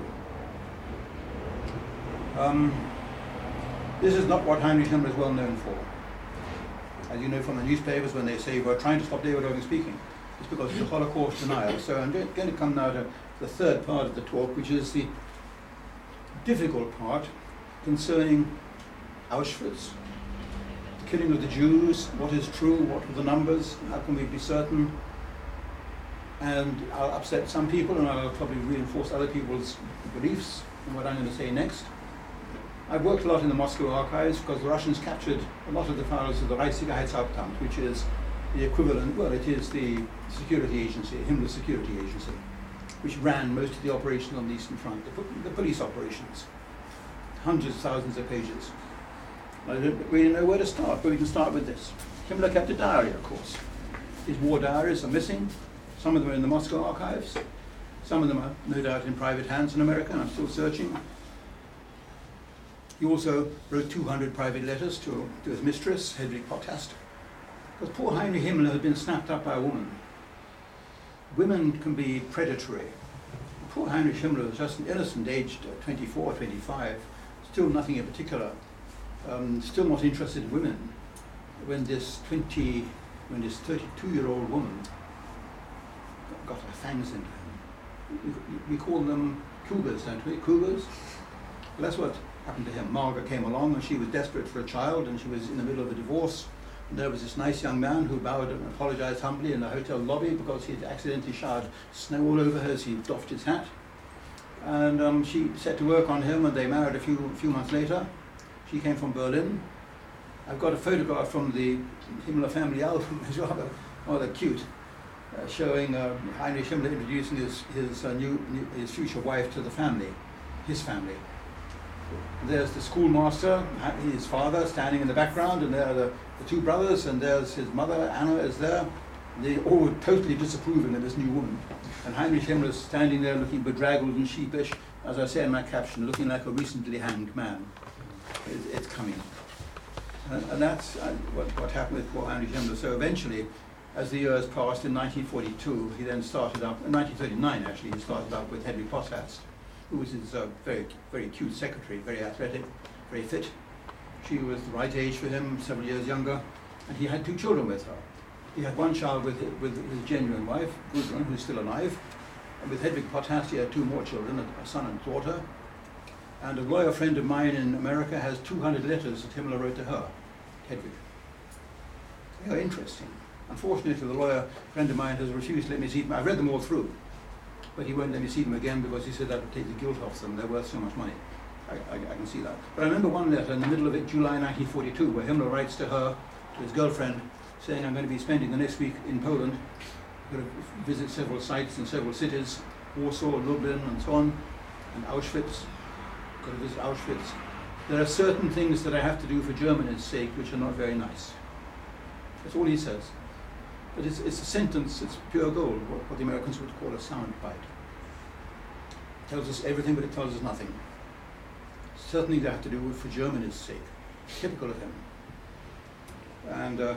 S2: Um, this is not what Heinrich Himmler is well known for. As you know from the newspapers, when they say we're trying to stop David Irving speaking, it's because of the Holocaust denial. So I'm going to come now to the third part of the talk, which is the difficult part concerning Auschwitz, the killing of the Jews, what is true, what are the numbers, how can we be certain. And I'll upset some people and I'll probably reinforce other people's beliefs in what I'm going to say next. I've worked a lot in the Moscow archives because the Russians captured a lot of the files of the Reichssicherheitshauptamt, which is the equivalent, well, it is the security agency, Himmler security agency, which ran most of the operations on the Eastern Front, the, the police operations. Hundreds, of thousands of pages. I don't really know where to start, but we can start with this. Himmler kept a diary, of course. His war diaries are missing. Some of them are in the Moscow archives. Some of them are no doubt in private hands in America, and I'm still searching. He also wrote 200 private letters to, to his mistress, Hedwig Potthast, because poor Heinrich Himmler had been snapped up by a woman. Women can be predatory. Poor Heinrich Himmler was just an innocent, aged uh, 24, 25, still nothing in particular, um, still not interested in women. When this 20, when this 32-year-old woman got her fangs into him, we, we call them cougars, don't we? Cougars. Well, that's what happened to him. Margaret came along and she was desperate for a child and she was in the middle of a divorce. There was this nice young man who bowed and apologized humbly in the hotel lobby because he had accidentally showered snow all over her as he doffed his hat. And um, she set to work on him and they married a few, few months later. She came from Berlin. I've got a photograph from the Himmler family album, it's rather, rather cute, uh, showing uh, Heinrich Himmler introducing his, his, uh, new, new, his future wife to the family, his family. There's the schoolmaster, his father, standing in the background, and there are the, the two brothers, and there's his mother, Anna, is there. They all totally disapproving of this new woman. And Heinrich Himmler is standing there looking bedraggled and sheepish, as I say in my caption, looking like a recently hanged man. It, it's coming. And, and that's uh, what, what happened with poor Heinrich Himmler. So eventually, as the years passed, in 1942, he then started up, in 1939 actually, he started up with Hedwig Potthast who was his uh, very, very cute secretary, very athletic, very fit. She was the right age for him, several years younger, and he had two children with her. He had one child with, with his genuine wife, Gudrun, who's still alive, and with Hedwig Potthast he had two more children, a son and daughter. And a lawyer friend of mine in America has 200 letters that Himmler wrote to her, Hedwig. They are interesting. Unfortunately, the lawyer friend of mine has refused to let me see them. I've read them all through but he won't let me see them again because he said that would take the guilt off them. They're worth so much money. I, I, I, can see that. But I remember one letter in the middle of it, July 1942, where Himmler writes to her, to his girlfriend, saying, I'm going to be spending the next week in Poland. I'm going to visit several sites in several cities, Warsaw, Lublin, and so on, and Auschwitz. I'm going to visit Auschwitz. There are certain things that I have to do for Germany's sake which are not very nice. That's all he says. But it's, it's a sentence, it's pure gold, what, what the Americans would call a sound bite. It tells us everything, but it tells us nothing. Certainly they have to do it for Germany's sake. Typical of him. And uh,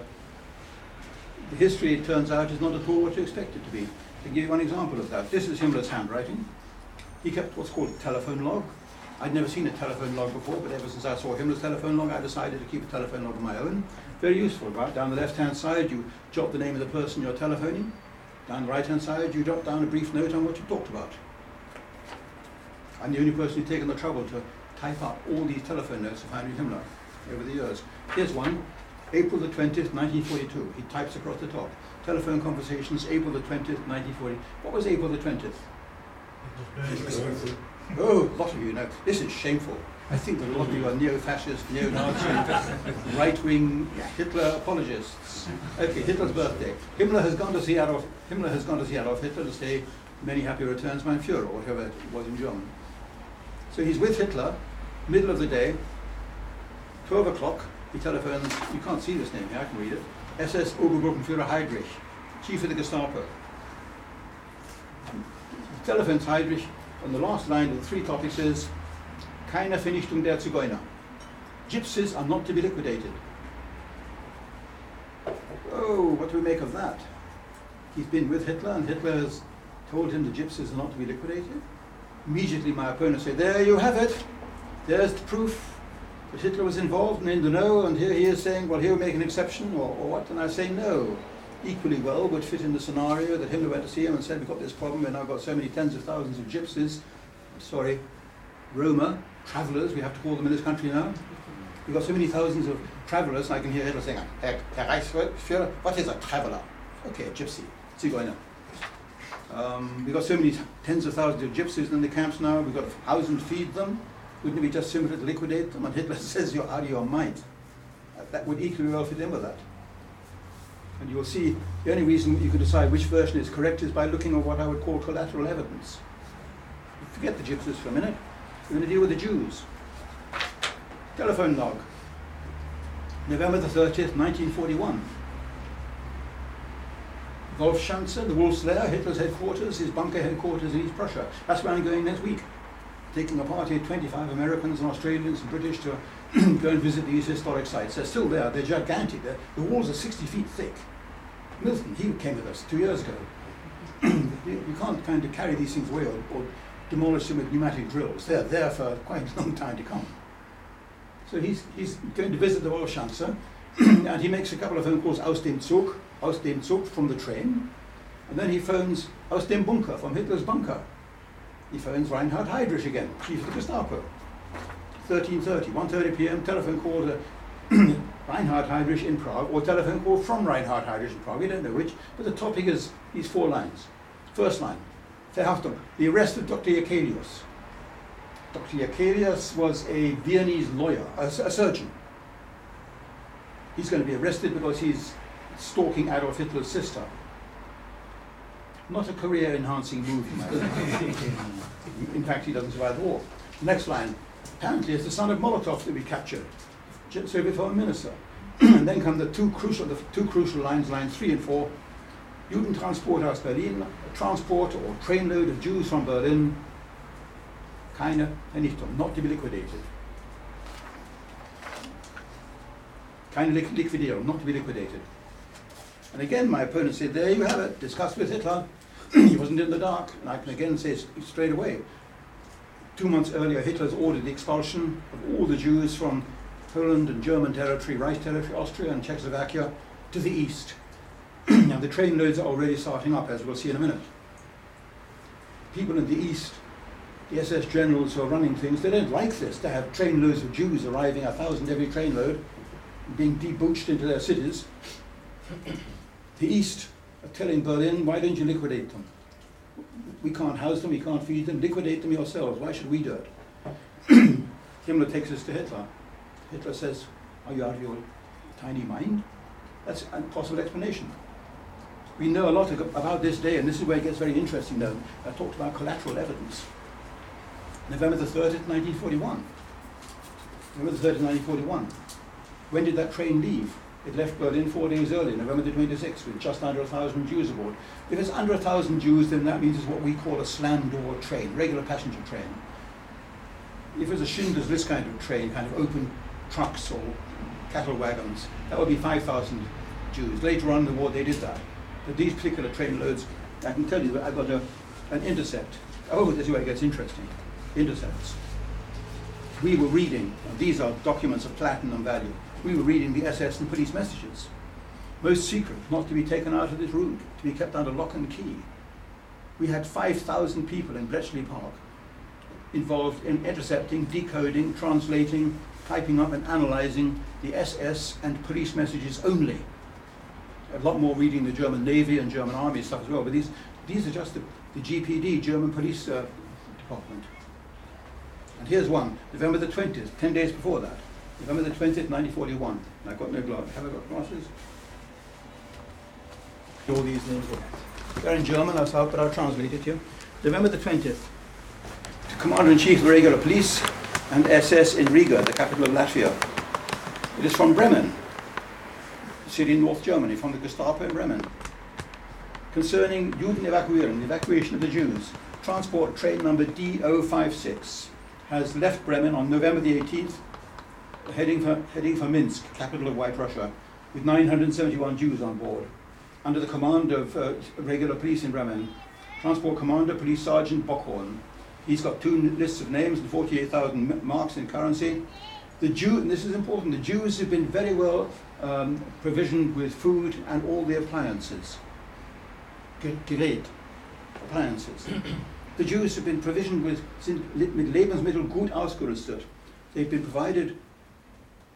S2: the history, it turns out, is not at all what you expect it to be. To give you one example of that, this is Himmler's handwriting. He kept what's called a telephone log. I'd never seen a telephone log before, but ever since I saw Himmler's telephone log, I decided to keep a telephone log of my own. Very useful, right? Down the left-hand side, you jot the name of the person you're telephoning. Down the right-hand side, you jot down a brief note on what you talked about. I'm the only person who's taken the trouble to type up all these telephone notes of Heinrich Himmler over the years. Here's one, April the 20th, 1942. He types across the top. Telephone conversations, April the 20th, 1940. What was April the 20th? Oh, a lot of you know. This is shameful. I think that a lot of you are neo-fascist, neo-Nazi, right-wing Hitler apologists. Okay, Hitler's birthday. Himmler has gone to see Adolf. Himmler has gone to see Adolf Hitler to say, "Many happy returns, mein Führer," or whatever it was in German. So he's with Hitler, middle of the day, 12 o'clock. He telephones. You can't see this name here. I can read it. SS Obergruppenführer Heydrich, chief of the Gestapo. He telephones Heydrich, and the last line of the three topics is keine Vernichtung der Zigeuner. Gypsies are not to be liquidated. Oh, what do we make of that? He's been with Hitler and Hitler has told him the gypsies are not to be liquidated. Immediately my opponent said, there you have it. There's the proof that Hitler was involved and in the know, and here he is saying, well, here we make an exception, or, or what? And I say, no. Equally well would fit in the scenario that Hitler went to see him and said, we've got this problem, we've now got so many tens of thousands of gypsies, sorry, Roma, travelers, we have to call them in this country now. We've got so many thousands of travelers, I can hear Hitler saying, Herr, Reichsführer, what is a traveler? Okay, a gypsy, Zigeuner. Um, we've got so many tens of thousands of gypsies in the camps now, we've got a thousand to feed them. Wouldn't it be just simpler to liquidate them? And Hitler says you're out of your mind. That would equally well fit in with that. And you'll see the only reason you can decide which version is correct is by looking at what I would call collateral evidence. Forget the gypsies for a minute. We're going to deal with the Jews. Telephone log. November the 30th, 1941. Wolfschanze, the Wolf's Lair, Hitler's headquarters, his bunker headquarters in East Prussia. That's where I'm going next week. taking a party of 25 Americans and Australians and British to go and visit these historic sites. They're still there, they're gigantic, they're, the walls are 60 feet thick. Milton, he came with us two years ago. you, you can't kind of carry these things away or, or demolish them with pneumatic drills. They're there for quite a long time to come. So he's, he's going to visit the Wolfschanze, and he makes a couple of phone calls aus dem Zug, aus dem Zug from the train, and then he phones aus dem Bunker, from Hitler's bunker. He phones Reinhard Heydrich again, chief of the Gestapo. 13.30, 1.30 p.m., telephone call to Reinhard Heydrich in Prague, or telephone call from Reinhard Heydrich in Prague, we don't know which, but the topic is these four lines. First line, Verhaftung, the arrest of Dr. Jekelius. Dr. Jekelius was a Viennese lawyer, a, a surgeon. He's going to be arrested because he's stalking Adolf Hitler's sister. Not a career enhancing move, you might say. In fact, he doesn't survive the war. Next line. Apparently, it's the son of Molotov that we captured, Soviet foreign minister. and then come the two crucial, the two crucial lines, lines three and four. Judentransport aus Berlin, transport or trainload of Jews from Berlin. Keine Vernichtung, not to be liquidated. Keine Liq- Liquidierung, not to be liquidated. And again, my opponent said, there you have it, discussed with Hitler. he wasn't in the dark. And I can again say straight away, two months earlier, Hitler's ordered the expulsion of all the Jews from Poland and German territory, Reich territory, Austria and Czechoslovakia to the east. Now the train loads are already starting up, as we'll see in a minute. People in the east, the SS generals who are running things, they don't like this, to have trainloads of Jews arriving, a thousand every trainload, being debauched into their cities. The East are telling Berlin, why don't you liquidate them? We can't house them, we can't feed them, liquidate them yourselves, why should we do it? Himmler takes us to Hitler. Hitler says, are you out of your tiny mind? That's a possible explanation. We know a lot about this day, and this is where it gets very interesting though. I talked about collateral evidence. November the 30th, 1941. November the 30th, 1941. When did that train leave? It left Berlin four days earlier, November the 26th, with just under a thousand Jews aboard. If it's under a thousand Jews, then that means it's what we call a slam door train, regular passenger train. If it's a Schindler's List kind of train, kind of open trucks or cattle wagons, that would be 5,000 Jews. Later on in the war, they did that. But these particular train loads, I can tell you that I've got a, an intercept. Oh, this is where it gets interesting. Intercepts. We were reading, these are documents of platinum value, we were reading the SS and police messages. Most secret, not to be taken out of this room, to be kept under lock and key. We had 5,000 people in Bletchley Park involved in intercepting, decoding, translating, typing up and analyzing the SS and police messages only. A lot more reading the German Navy and German Army stuff as well, but these, these are just the, the GPD, German Police uh, Department. And here's one, November the 20th, 10 days before that. November the 20th, 1941. And I've got no glasses. Have I got glasses? All these names. They're in German, I'll- but I'll translate it here. November the 20th. To Commander-in-Chief of the Regular Police and SS in Riga, the capital of Latvia. It is from Bremen, city in North Germany, from the Gestapo in Bremen. Concerning Juden evacuieren, the evacuation of the Jews, transport train number D056 has left Bremen on November the 18th, heading for, heading for Minsk, capital of White Russia, with 971 Jews on board, under the command of uh, regular police in Bremen. Transport Commander, Police Sergeant Bockhorn. He's got two n- lists of names and 48,000 m- marks in currency. The Jew, and this is important, the Jews have been very well um, provisioned with food and all the appliances. Ge- Gerät, appliances. the Jews have been provisioned with, sind mit Lebensmittel gut ausgerüstet. They've been provided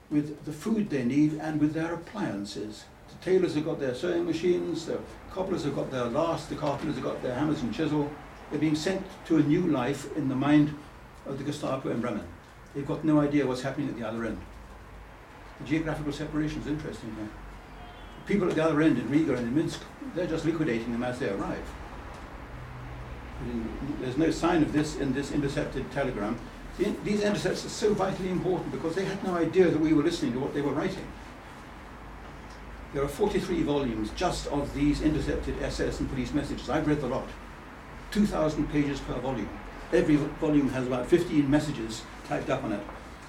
S2: with the food they need and with their appliances. The tailors have got their sewing machines, the cobblers have got their last, the carpenters have got their hammers and chisel. They're being sent to a new life in the mind of the Gestapo in Bremen. They've got no idea what's happening at the other end. Geographical separation is interesting here. People at the other end in Riga and in Minsk, they're just liquidating them as they arrive. There's no sign of this in this intercepted telegram. These intercepts are so vitally important because they had no idea that we were listening to what they were writing. There are 43 volumes just of these intercepted SS and police messages. I've read the lot. 2,000 pages per volume. Every volume has about 15 messages typed up on it.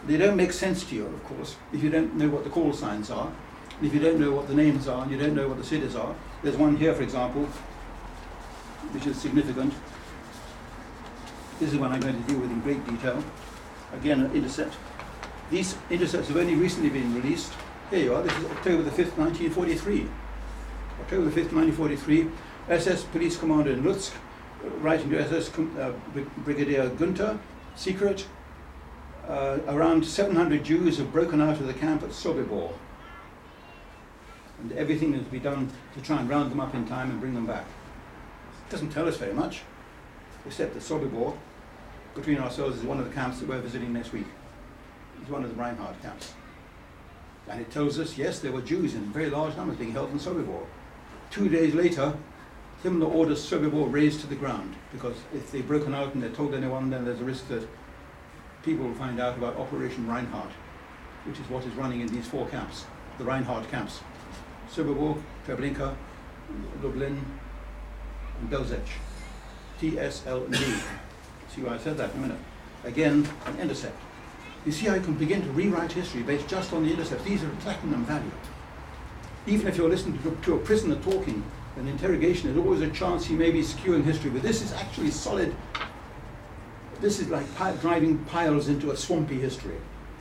S2: They don't make sense to you, of course, if you don't know what the call signs are, and if you don't know what the names are, and you don't know what the cities are. There's one here, for example, which is significant. This is one I'm going to deal with in great detail. Again, an intercept. These intercepts have only recently been released. Here you are, this is October the 5th, 1943. October the 5th, 1943, SS Police Commander in Lutsk, writing to SS uh, Brigadier Gunther, secret. Uh, around 700 Jews have broken out of the camp at Sobibor. And everything is to be done to try and round them up in time and bring them back. It doesn't tell us very much, except that Sobibor, between ourselves, is one of the camps that we're visiting next week. It's one of the Reinhardt camps. And it tells us, yes, there were Jews in very large numbers being held in Sobibor. Two days later, Himmler orders Sobibor razed to the ground because if they've broken out and they're told anyone, then there's a risk that people will find out about Operation Reinhardt, which is what is running in these four camps, the Reinhardt camps. Sobibor, Treblinka, Lublin, and Belzec. T, S, L, and See why I said that in a minute. Again, an intercept. You see how you can begin to rewrite history based just on the intercepts. These are platinum value. Even if you're listening to, to a prisoner talking, an interrogation, there's always a chance he may be skewing history, but this is actually solid. This is like pi- driving piles into a swampy history.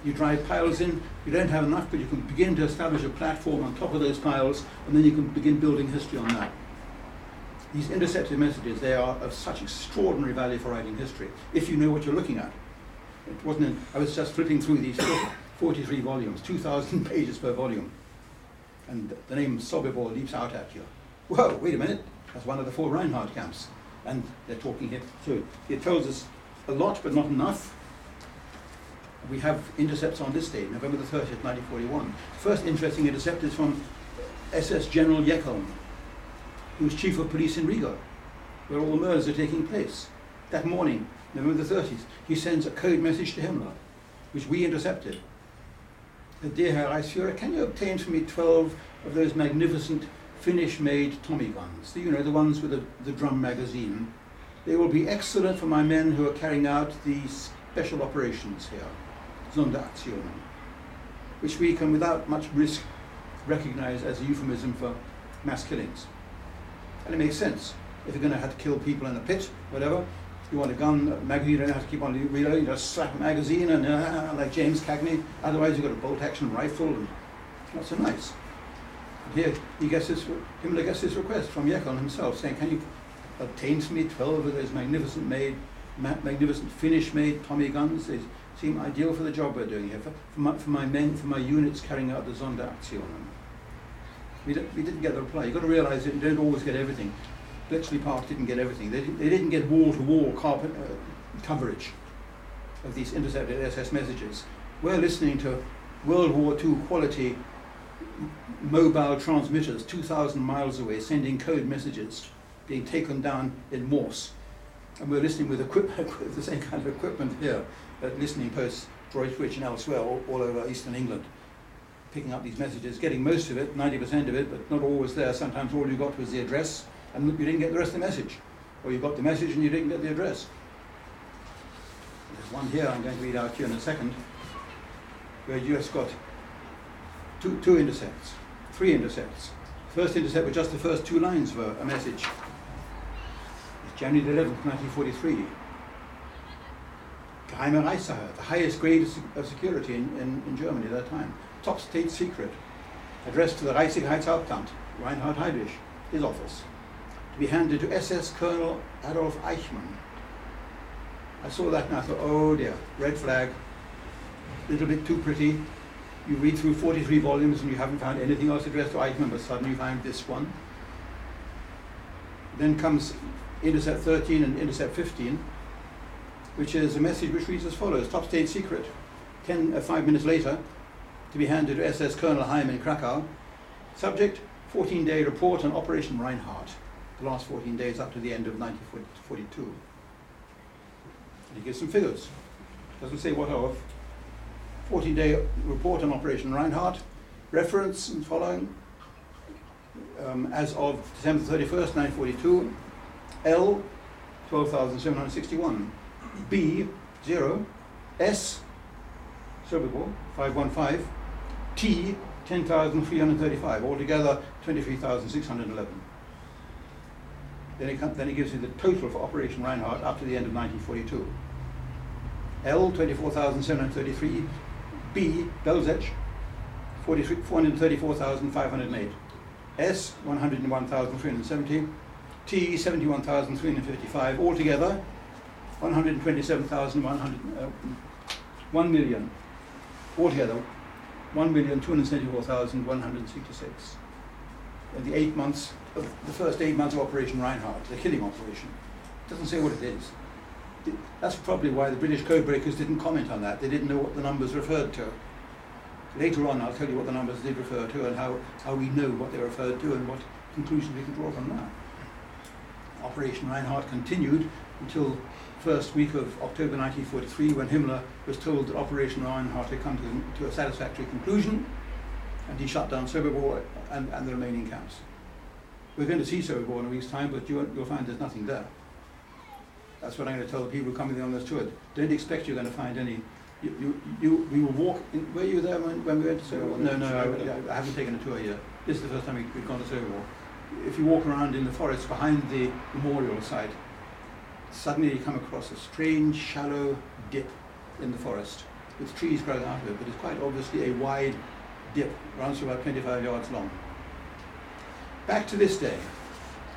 S2: You drive piles in, you don't have enough, but you can begin to establish a platform on top of those piles, and then you can begin building history on that. These intercepted messages, they are of such extraordinary value for writing history, if you know what you're looking at. It wasn't, in, I was just flipping through these 43 volumes, 2,000 pages per volume. And the name Sobibor leaps out at you. Whoa, wait a minute, that's one of the four Reinhardt camps. And they're talking here, so it tells us a lot, but not enough. We have intercepts on this day, November the 30th, 1941. First interesting intercept is from SS General Jeckeln, who was chief of police in Riga, where all the murders are taking place. That morning, November the 30th, he sends a code message to Himmler, which we intercepted. Dear Herr Reichsfuhrer, can you obtain for me 12 of those magnificent Finnish-made Tommy guns? You know, the ones with the, the drum magazine. They will be excellent for my men who are carrying out the special operations here, Sonderaktionen, which we can, without much risk, recognize as a euphemism for mass killings. And it makes sense. If you're going to have to kill people in a pit, whatever, you want a gun, a magazine, you don't have to keep on reloading, you just slap a magazine and uh, like James Cagney. Otherwise, you've got a bolt action rifle and not so nice. And here, he gets this, Himmler gets this request from Jeckeln himself saying, Can you obtain for me 12 of those magnificent made, ma- magnificent Finnish made Tommy guns? They seem ideal for the job we're doing here, for, for, my, for my men, for my units carrying out the Sonderaktionen. We, we didn't get the reply. You've got to realize that you don't always get everything. Bletchley Park didn't get everything. They, they didn't get wall-to-wall carpet, uh, coverage of these intercepted SS messages. We're listening to World War II quality mobile transmitters 2,000 miles away sending code messages being taken down in Morse. And we're listening with, equip- the same kind of equipment here at listening posts, Droitwich and elsewhere, all, all over eastern England, picking up these messages, getting most of it, 90% of it, but not always there. Sometimes all you got was the address, and you didn't get the rest of the message. Or you got the message and you didn't get the address. There's one here I'm going to read out to you in a second, where you just got two, two intercepts, three intercepts. First intercept was just the first two lines of a message. January 11, 1943. Geheime Reichssicherheit, the highest grade of security in, in, in Germany at that time. Top state secret. Addressed to the Reichssicherheitshauptamt, Reinhard Heydrich, his office. To be handed to SS Colonel Adolf Eichmann. I saw that and I thought, oh dear, red flag, a little bit too pretty. You read through 43 volumes and you haven't found anything else addressed to Eichmann, but suddenly you find this one. Then comes Intercept 13 and Intercept 15, which is a message which reads as follows Top state secret, 10, uh, five minutes later, to be handed to SS Colonel Heim in Krakow. Subject 14 day report on Operation Reinhardt, the last 14 days up to the end of 1942. And he gives some figures. Doesn't say what of. 14 day report on Operation Reinhardt. Reference and following. Um, as of December 31st, 1942, L 12,761. B, 0, S, Sobibor, 515, T, 10,335, altogether 23,611. Then it, com- then it gives you the total for Operation Reinhardt up to the end of 1942. L, 24,733, B, Belzec, 43 434,508. S, 101,370. T, 71,355. Altogether, 127,100, uh, 1 million. Altogether, 1,274,166. In the eight months, of the first eight months of Operation Reinhardt, the killing operation. Doesn't say what it is. Th- That's probably why the British codebreakers didn't comment on that. They didn't know what the numbers referred to. Later on, I'll tell you what the numbers did refer to and how, how we know what they referred to and what conclusions we can draw from that. Operation Reinhardt continued until first week of October 1943 when Himmler was told that Operation Reinhardt had come to, to a satisfactory conclusion and he shut down Sobibor and, and the remaining camps. We're going to see Sobibor in a week's time, but you, you'll find there's nothing there. That's what I'm going to tell the people coming on this tour. Don't expect you're going to find any. You, you, you, we will walk. In, were you there when, when we went to Sobibor? No, no, I, I haven't taken a tour yet. This is the first time we, we've gone to Sobibor. If you walk around in the forest behind the memorial site, suddenly you come across a strange, shallow dip in the forest with trees growing out of it, but it's quite obviously a wide dip, runs to about 25 yards long. Back to this day.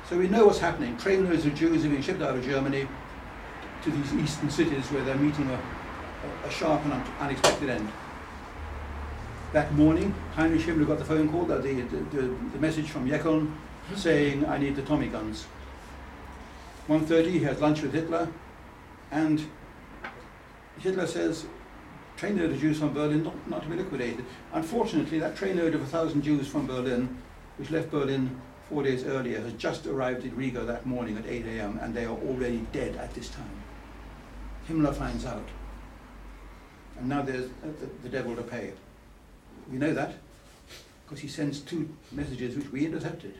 S2: So we know what's happening. Trainloads of Jews are being shipped out of Germany to these eastern cities where they're meeting a, a, sharp and un- unexpected end. That morning, Heinrich Himmler got the phone call, the, the, the, the message from Jeckeln saying, I need the Tommy guns. 1.30, he has lunch with Hitler, and Hitler says, trainload of Jews from Berlin not, not to be liquidated. Unfortunately, that trainload of a thousand Jews from Berlin, which left Berlin four days earlier, has just arrived at Riga that morning at 8 a.m., and they are already dead at this time. Himmler finds out. And now there's uh, the, the devil to pay. We know that because he sends two messages which we intercepted.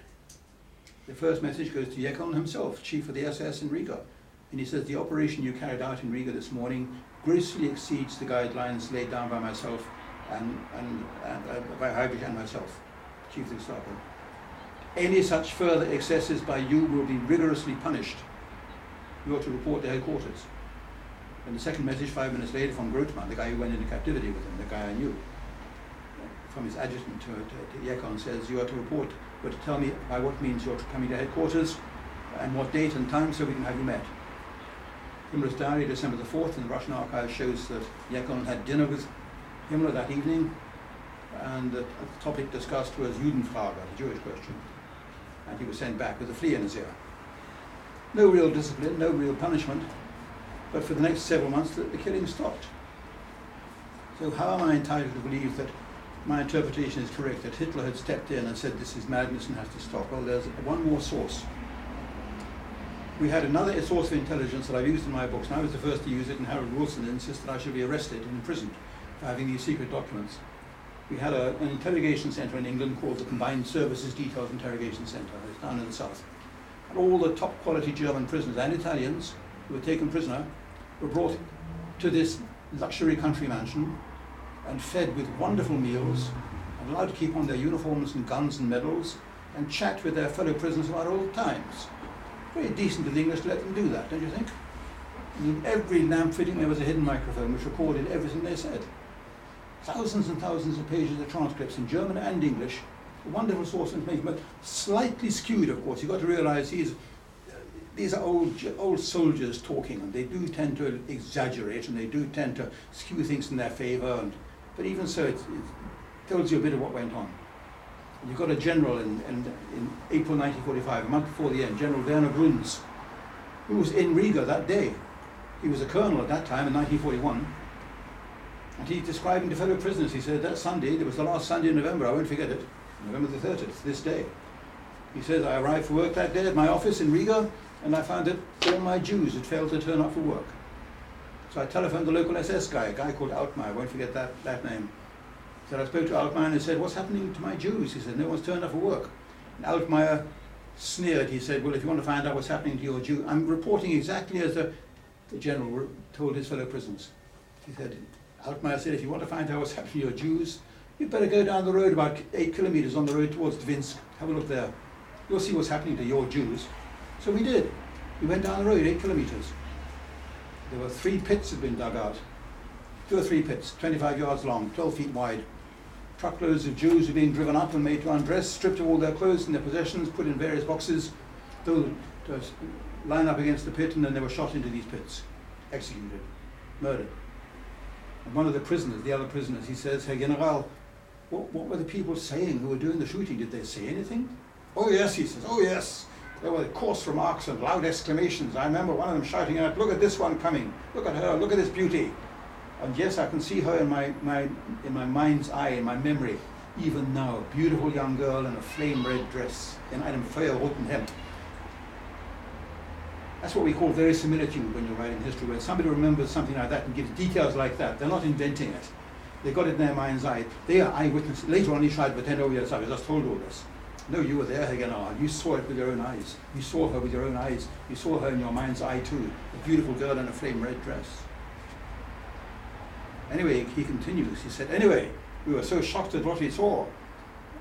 S2: The first message goes to Jeckeln himself, chief of the SS in Riga. And he says, the operation you carried out in Riga this morning grossly exceeds the guidelines laid down by myself and, and, and uh, by Heydrich and myself, chief of the Gestapo. Any such further excesses by you will be rigorously punished. You are to report to headquarters. And the second message, five minutes later, from Grothmann, the guy who went into captivity with him, the guy I knew, from his adjutant to, to, to Jeckeln, says, You are to report, but to tell me by what means you're coming to headquarters and what date and time so we can have you met. Himmler's diary, December the 4th, in the Russian archive shows that Jeckeln had dinner with Himmler that evening, and the topic discussed was Judenfrage, the Jewish question. And he was sent back with a flea in his ear. No real discipline, no real punishment, but for the next several months the, the killing stopped. So how am I entitled to believe that my interpretation is correct, that Hitler had stepped in and said this is madness and has to stop? Well, there's one more source. We had another source of intelligence that I've used in my books, and I was the first to use it, and Harold Wilson insists that I should be arrested and imprisoned for having these secret documents. We had a, an interrogation centre in England called the Combined Services Detailed Interrogation Centre. It's down in the south. And all the top quality German prisoners and Italians who were taken prisoner were brought to this luxury country mansion and fed with wonderful meals and allowed to keep on their uniforms and guns and medals and chat with their fellow prisoners about old times. Very decent of the English to let them do that, don't you think? In every lamp fitting there was a hidden microphone which recorded everything they said. Thousands and thousands of pages of transcripts in German and English. A wonderful source of information, but slightly skewed, of course. You've got to realize these, these are old, old soldiers talking, and they do tend to exaggerate, and they do tend to skew things in their favor. And, but even so, it, it tells you a bit of what went on. You've got a general in, in, in April 1945, a month before the end, General Werner Bruns, who was in Riga that day. He was a colonel at that time in 1941. And he's describing to fellow prisoners, he said, that Sunday, it was the last Sunday in November, I won't forget it, November the 30th, this day. He says, I arrived for work that day at my office in Riga, and I found that all my Jews had failed to turn up for work. So I telephoned the local SS guy, a guy called Altmaier, I won't forget that, that name. So I spoke to Altmaier and said, what's happening to my Jews? He said, no one's turned up for work. And Altmaier sneered. He said, well, if you want to find out what's happening to your Jew, I'm reporting exactly as the the general told his fellow prisoners. He said, Altmaier said, if you want to find out what's happening to your Jews, you'd better go down the road about eight kilometers on the road towards Dvinsk. Have a look there. You'll see what's happening to your Jews. So we did. We went down the road eight kilometers. There were three pits had been dug out. Two or three pits, 25 yards long, 12 feet wide. Truckloads of Jews were being driven up and made to undress, stripped of all their clothes and their possessions, put in various boxes, to line up against the pit, and then they were shot into these pits, executed, murdered. And one of the prisoners, the other prisoners, he says, Herr General, what, what were the people saying who were doing the shooting? Did they say anything? Oh yes, he says, oh yes. There were coarse remarks and loud exclamations. I remember one of them shouting out, look at this one coming, look at her, look at this beauty. And yes, I can see her in my, my, in my mind's eye, in my memory, even now. A beautiful young girl in a flame red dress, in einem feuerroten Hemd. That's what we call verisimilitude when you're writing history, when somebody remembers something like that and gives details like that. They're not inventing it. They got it in their mind's eye. They are eyewitnesses. Later on, he tried to pretend, oh yes, I was just told all this. No, you were there, Haganah. You saw it with your own eyes. You saw her with your own eyes. You saw her in your mind's eye too. A beautiful girl in a flame red dress. Anyway, he continues. He said, anyway, we were so shocked at what we saw.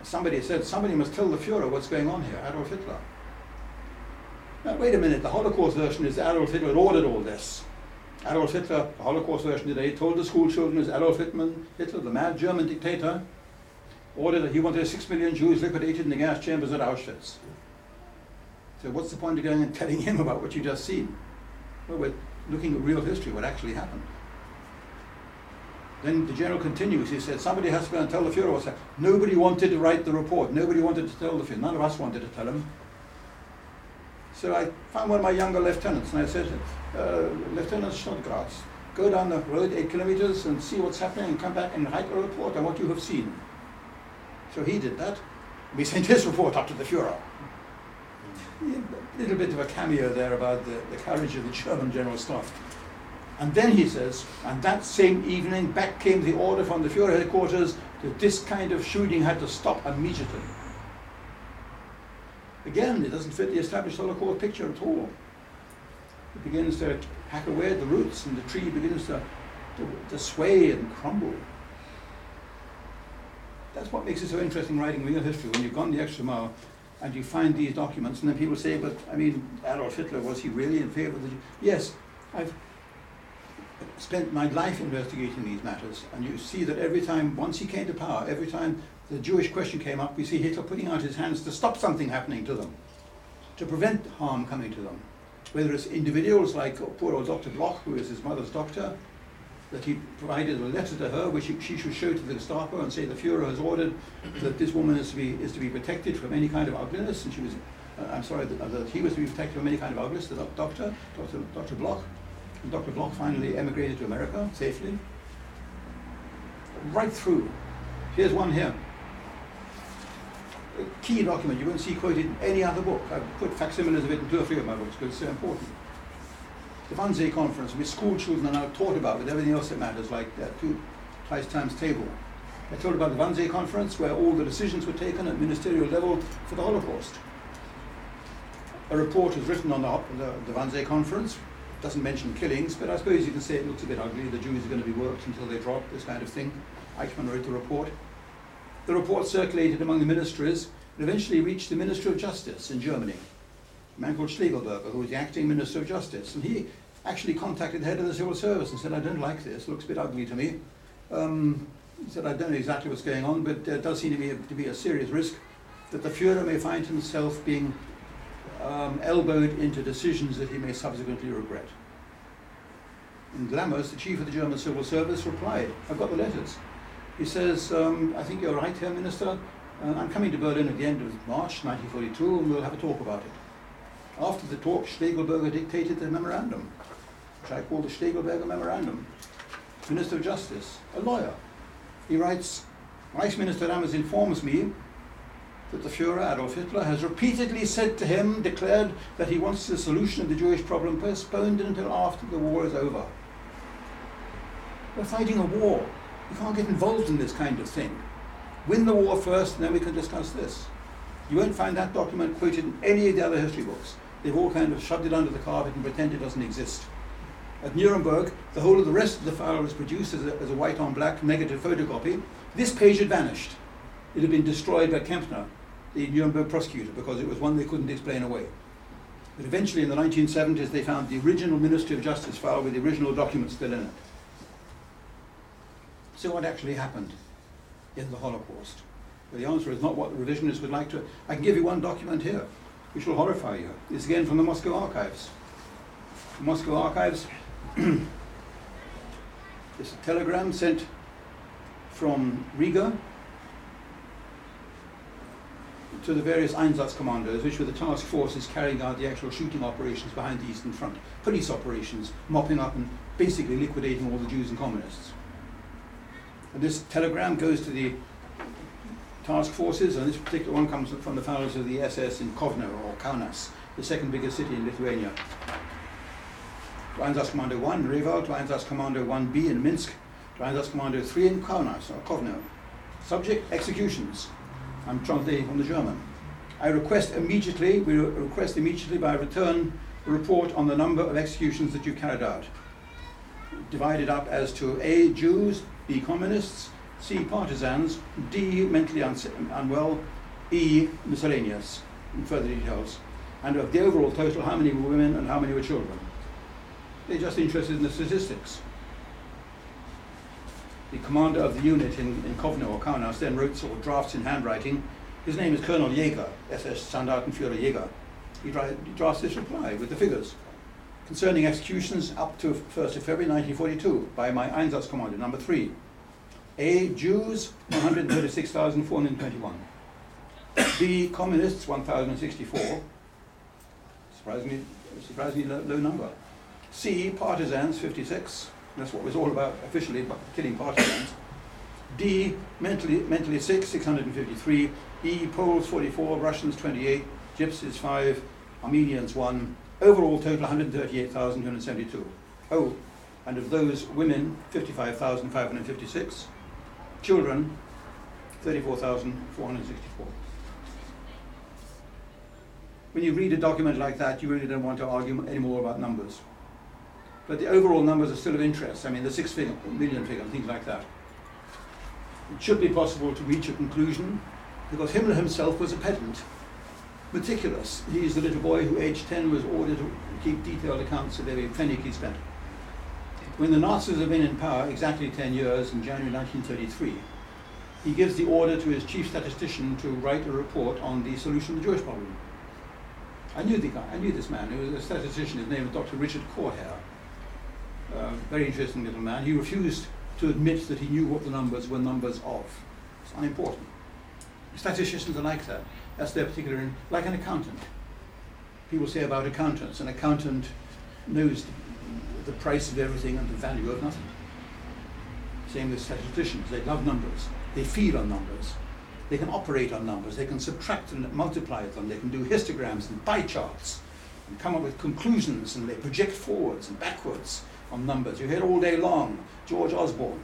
S2: Somebody said, somebody must tell the Fuhrer what's going on here, Adolf Hitler. Now, wait a minute, the Holocaust version is Adolf Hitler ordered all this. Adolf Hitler, the Holocaust version today, told the school children is Adolf Hitler, Hitler, the mad German dictator, ordered that he wanted six million Jews liquidated in the gas chambers at Auschwitz. So what's the point of going and telling him about what you just seen? Well, we're looking at real history, what actually happened. Then the general continues, he said, somebody has to go and tell the Fuhrer what's happened. Nobody wanted to write the report, nobody wanted to tell the Fuhrer, none of us wanted to tell him. So I found one of my younger lieutenants and I said, uh, Lieutenant Schnodgrass, go down the road eight kilometers and see what's happening and come back and write a report on what you have seen. So he did that. We sent his report up to the Fuhrer. A little bit of a cameo there about the, the courage of the German General Staff. And then he says, and that same evening back came the order from the Fuhrer headquarters that this kind of shooting had to stop immediately. Again, it doesn't fit the established Holocaust picture at all. It begins to hack away at the roots and the tree begins to, to, to sway and crumble. That's what makes it so interesting writing real history, when you've gone the extra mile and you find these documents and then people say, but I mean, Adolf Hitler, was he really in favor of the? Yes, I've spent my life investigating these matters and you see that every time, once he came to power, every time the Jewish question came up, we see Hitler putting out his hands to stop something happening to them, to prevent harm coming to them. Whether it's individuals like poor old Dr. Bloch, who is his mother's doctor, that he provided a letter to her which he, she should show to the Gestapo and say the Fuhrer has ordered that this woman is to be, is to be protected from any kind of ugliness, and she was, uh, I'm sorry, that, that he was to be protected from any kind of ugliness, the doctor, Dr. Dr. Bloch. And Dr. Bloch finally emigrated to America safely. Right through. Here's one here. A key document you won't see quoted in any other book. I've put facsimiles of it in two or three of my books because it's so important. The Wannsee Conference, which school children are now taught about with everything else that matters, like that two twice times table. I told about the Wannsee Conference where all the decisions were taken at ministerial level for the Holocaust. A report was written on the, the, the Wannsee Conference, doesn't mention killings, but I suppose you can say it looks a bit ugly. The Jews are going to be worked until they drop, this kind of thing. Eichmann wrote the report. The report circulated among the ministries and eventually reached the Minister of Justice in Germany, a man called Schlegelberger, who was the acting Minister of Justice. And he actually contacted the head of the civil service and said, I don't like this, looks a bit ugly to me. Um, he said, I don't know exactly what's going on, but there does seem to be a, to be a serious risk that the Fuhrer may find himself being um, elbowed into decisions that he may subsequently regret. And Lammers, the chief of the German civil service, replied, I've got the letters. He says, um, I think you're right, Herr Minister. Uh, I'm coming to Berlin at the end of March 1942 and we'll have a talk about it. After the talk, Schlegelberger dictated the memorandum, which I call the Schlegelberger Memorandum. Minister of Justice, a lawyer. He writes, Vice Minister Lammers informs me that the Fuhrer, Adolf Hitler, has repeatedly said to him, declared that he wants the solution of the Jewish problem postponed until after the war is over. We're fighting a war. You can't get involved in this kind of thing. Win the war first, and then we can discuss this. You won't find that document quoted in any of the other history books. They've all kind of shoved it under the carpet and pretend it doesn't exist. At Nuremberg, the whole of the rest of the file was produced as a, as a white on black negative photocopy. This page had vanished. It had been destroyed by Kempner, the Nuremberg prosecutor, because it was one they couldn't explain away. But eventually, in the 1970s, they found the original Ministry of Justice file with the original documents still in it. So, what actually happened in the Holocaust? Well, the answer is not what the revisionists would like to. I can give you one document here, which will horrify you. It's again from the Moscow archives. The Moscow archives. it's a telegram sent from Riga to the various Einsatz commandos, which were the task forces carrying out the actual shooting operations behind the Eastern Front, police operations, mopping up and basically liquidating all the Jews and communists. And this telegram goes to the task forces, and this particular one comes from the founders of the SS in Kovno or Kaunas, the second biggest city in Lithuania. To Einsatz Commando 1 in Reval, Einsatz Commando 1B in Minsk, to Einsatz Commando 3 in Kaunas or Kovno. Subject, executions. I'm translating from the German. I request immediately, we request immediately by return a report on the number of executions that you carried out. Divided up as to A, Jews, B, communists, C, partisans, D, mentally unwell, E, miscellaneous, in further details. And of the overall total, how many were women and how many were children. They're just interested in the statistics. The commander of the unit in, in Kovno or Kaunas then wrote sort of drafts in handwriting. His name is Colonel Jäger, SS Standartenführer Jäger. He, he drafts this reply with the figures concerning executions up to 1st of February 1942 by my Einsatzkommando, number three. A. Jews, 136,421. B. Communists, 1,064. Surprisingly, surprisingly low, low number. C. Partisans, 56. That's what it was all about officially, killing partisans. D. Mentally, mentally sick, 653. E. Poles, 44. Russians, 28. Gypsies, 5. Armenians, 1. Overall total 138,272. Oh, and of those women, 55,556. Children, 34,464. When you read a document like that, you really don't want to argue anymore about numbers. But the overall numbers are still of interest. I mean, the six figure, million figure, things like that. It should be possible to reach a conclusion because Himmler himself was a pedant meticulous. He's the little boy who, aged 10, was ordered to keep detailed accounts of every penny he spent. When the Nazis have been in power exactly 10 years in January 1933, he gives the order to his chief statistician to write a report on the solution of the Jewish problem. I knew the guy, I knew this man. He was a statistician. His name was Dr. Richard Korherr. Uh, very interesting little man. He refused to admit that he knew what the numbers were numbers of. It's unimportant. Statisticians are like that. That's their particular, like an accountant. People say about accountants, an accountant knows the price of everything and the value of nothing. Same with statisticians. They love numbers. They feed on numbers. They can operate on numbers. They can subtract and multiply them. They can do histograms and pie charts and come up with conclusions and they project forwards and backwards on numbers. You hear all day long George Osborne.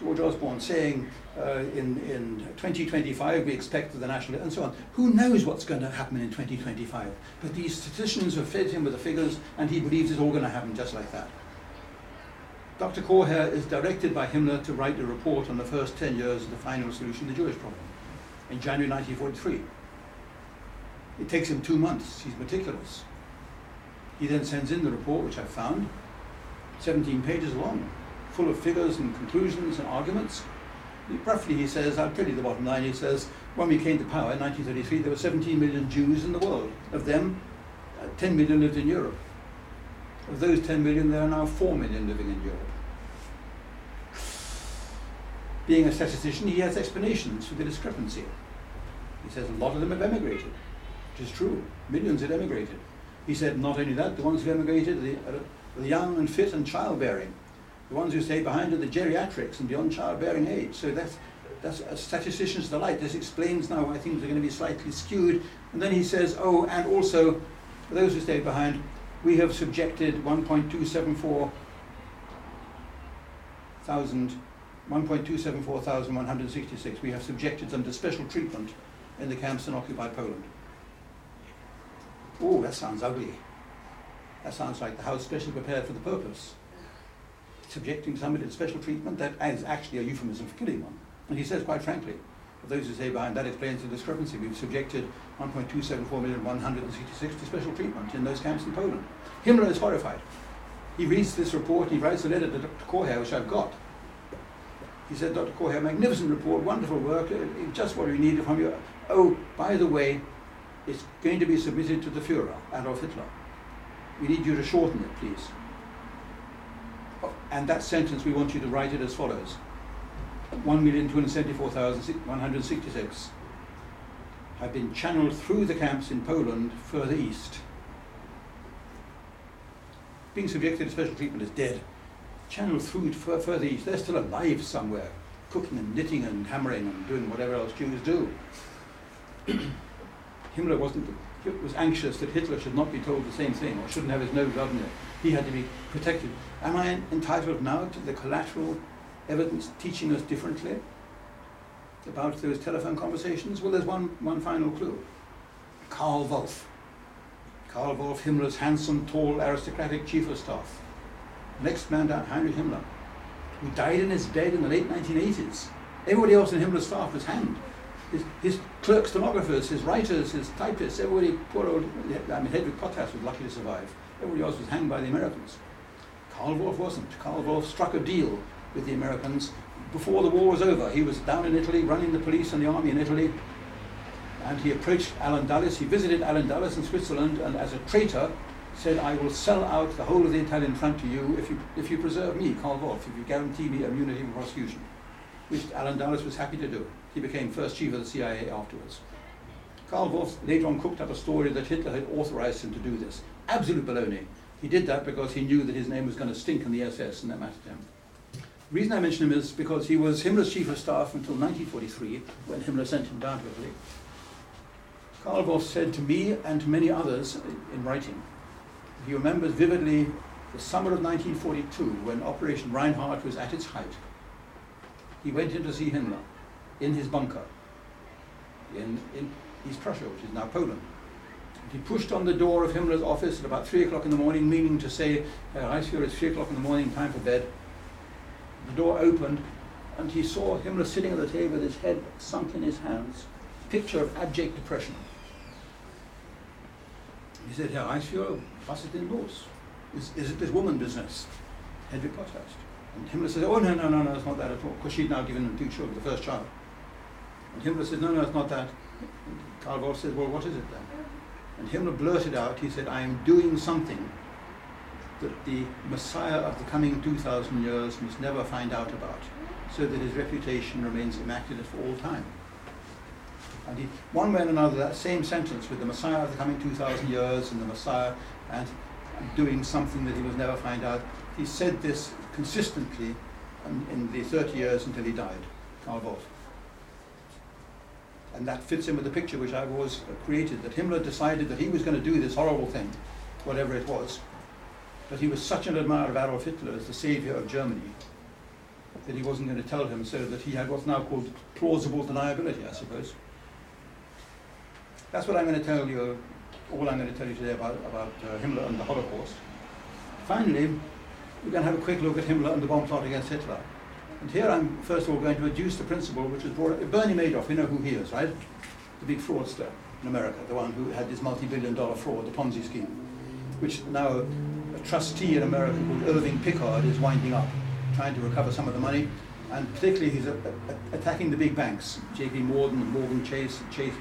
S2: George Osborne saying uh, in, in 2025 we expect the national, and so on. Who knows what's going to happen in 2025? But these statisticians have fed him with the figures and he believes it's all going to happen just like that. Dr. Korherr is directed by Himmler to write a report on the first 10 years of the final solution of the Jewish problem in January 1943. It takes him two months. He's meticulous. He then sends in the report, which I found, 17 pages long, full of figures and conclusions and arguments. Roughly, he says, I'll tell you the bottom line, he says, when we came to power in 1933, there were 17 million Jews in the world. Of them, uh, 10 million lived in Europe. Of those 10 million, there are now 4 million living in Europe. Being a statistician, he has explanations for the discrepancy. He says a lot of them have emigrated, which is true. Millions have emigrated. He said not only that, the ones who emigrated are the young and fit and childbearing. The ones who stay behind are the geriatrics and beyond childbearing age. So that's, that's a statistician's delight. This explains now why things are going to be slightly skewed. And then he says, oh, and also, for those who stay behind, we have subjected 1.274 thousand 1.274,166. We have subjected them to special treatment in the camps in occupied Poland. Oh, that sounds ugly. That sounds like the house specially prepared for the purpose. Subjecting somebody to special treatment, that is actually a euphemism for killing one. And he says, quite frankly, for those who say behind that explains the discrepancy, we've subjected 1.274 million 166 to special treatment in those camps in Poland. Himmler is horrified. He reads this report and he writes a letter to Dr. Korherr, which I've got. He said, Dr. Korherr, magnificent report, wonderful work, just what we needed from you. Oh, by the way, it's going to be submitted to the Fuhrer, Adolf Hitler. We need you to shorten it, please. And that sentence, we want you to write it as follows. 1,274,166 have been channeled through the camps in Poland further east. Being subjected to special treatment is dead. Channeled through further east. They're still alive somewhere, cooking and knitting and hammering and doing whatever else Jews do. Himmler wasn't was anxious that Hitler should not be told the same thing or shouldn't have his nose up in it. He had to be protected. Am I entitled now to the collateral evidence teaching us differently about those telephone conversations? Well, there's one, one final clue. Karl Wolff. Karl Wolff, Himmler's handsome, tall, aristocratic chief of staff. Next man down, Heinrich Himmler, who died in his bed in the late 1980s. Everybody else in Himmler's staff was hanged. His, his clerk stenographers, his writers, his typists, everybody, poor old, I mean, Hedwig Potthast was lucky to survive. Everybody else was hanged by the Americans. Karl Wolff wasn't. Karl Wolff struck a deal with the Americans before the war was over. He was down in Italy running the police and the army in Italy. And he approached Allen Dulles. He visited Allen Dulles in Switzerland and as a traitor said, I will sell out the whole of the Italian front to you if you, if you preserve me, Karl Wolff, if you guarantee me immunity from prosecution, which Allen Dulles was happy to do. He became first chief of the CIA afterwards. Karl Wolff later on cooked up a story that Hitler had authorized him to do this. Absolute baloney. He did that because he knew that his name was going to stink in the SS and that mattered to him. The reason I mention him is because he was Himmler's chief of staff until 1943, when Himmler sent him down to Italy. Karl Wolff said to me and to many others in writing, he remembers vividly the summer of 1942 when Operation Reinhardt was at its height. He went in to see Himmler in his bunker in, in East Prussia, which is now Poland. He pushed on the door of Himmler's office at about 3 o'clock in the morning, meaning to say, Herr Reichsführer, it's 3 o'clock in the morning, time for bed. The door opened, and he saw Himmler sitting at the table with his head sunk in his hands, picture of abject depression. He said, Herr Reichsführer, was ist denn los? Is, is it this woman business? Hedwig Potthast. And Himmler said, oh, no, no, no, no, it's not that at all, because she'd now given him two children, the first child. And Himmler said, no, no, it's not that. And Karl Wolff said, well, what is it then? And Himmler blurted out, he said, I am doing something that the Messiah of the coming 2,000 years must never find out about, so that his reputation remains immaculate for all time. And he, one way and another, that same sentence with the Messiah of the coming 2,000 years and the Messiah and doing something that he must never find out, he said this consistently in, in the 30 years until he died, Karl. And that fits in with the picture which I've always created, that Himmler decided that he was going to do this horrible thing, whatever it was. But he was such an admirer of Adolf Hitler as the savior of Germany that he wasn't going to tell him so that he had what's now called plausible deniability, I suppose. That's what I'm going to tell you, all I'm going to tell you today about, about uh, Himmler and the Holocaust. Finally, we're going to have a quick look at Himmler and the bomb plot against Hitler. And here I'm first of all going to adduce the principle which was brought up. Bernie Madoff, you know who he is, right? The big fraudster in America, the one who had this multi-billion dollar fraud, the Ponzi scheme, which now a trustee in America called Irving Picard is winding up, trying to recover some of the money. And particularly he's a, a, attacking the big banks, J.P. Morgan, and Morgan Chase, Chase,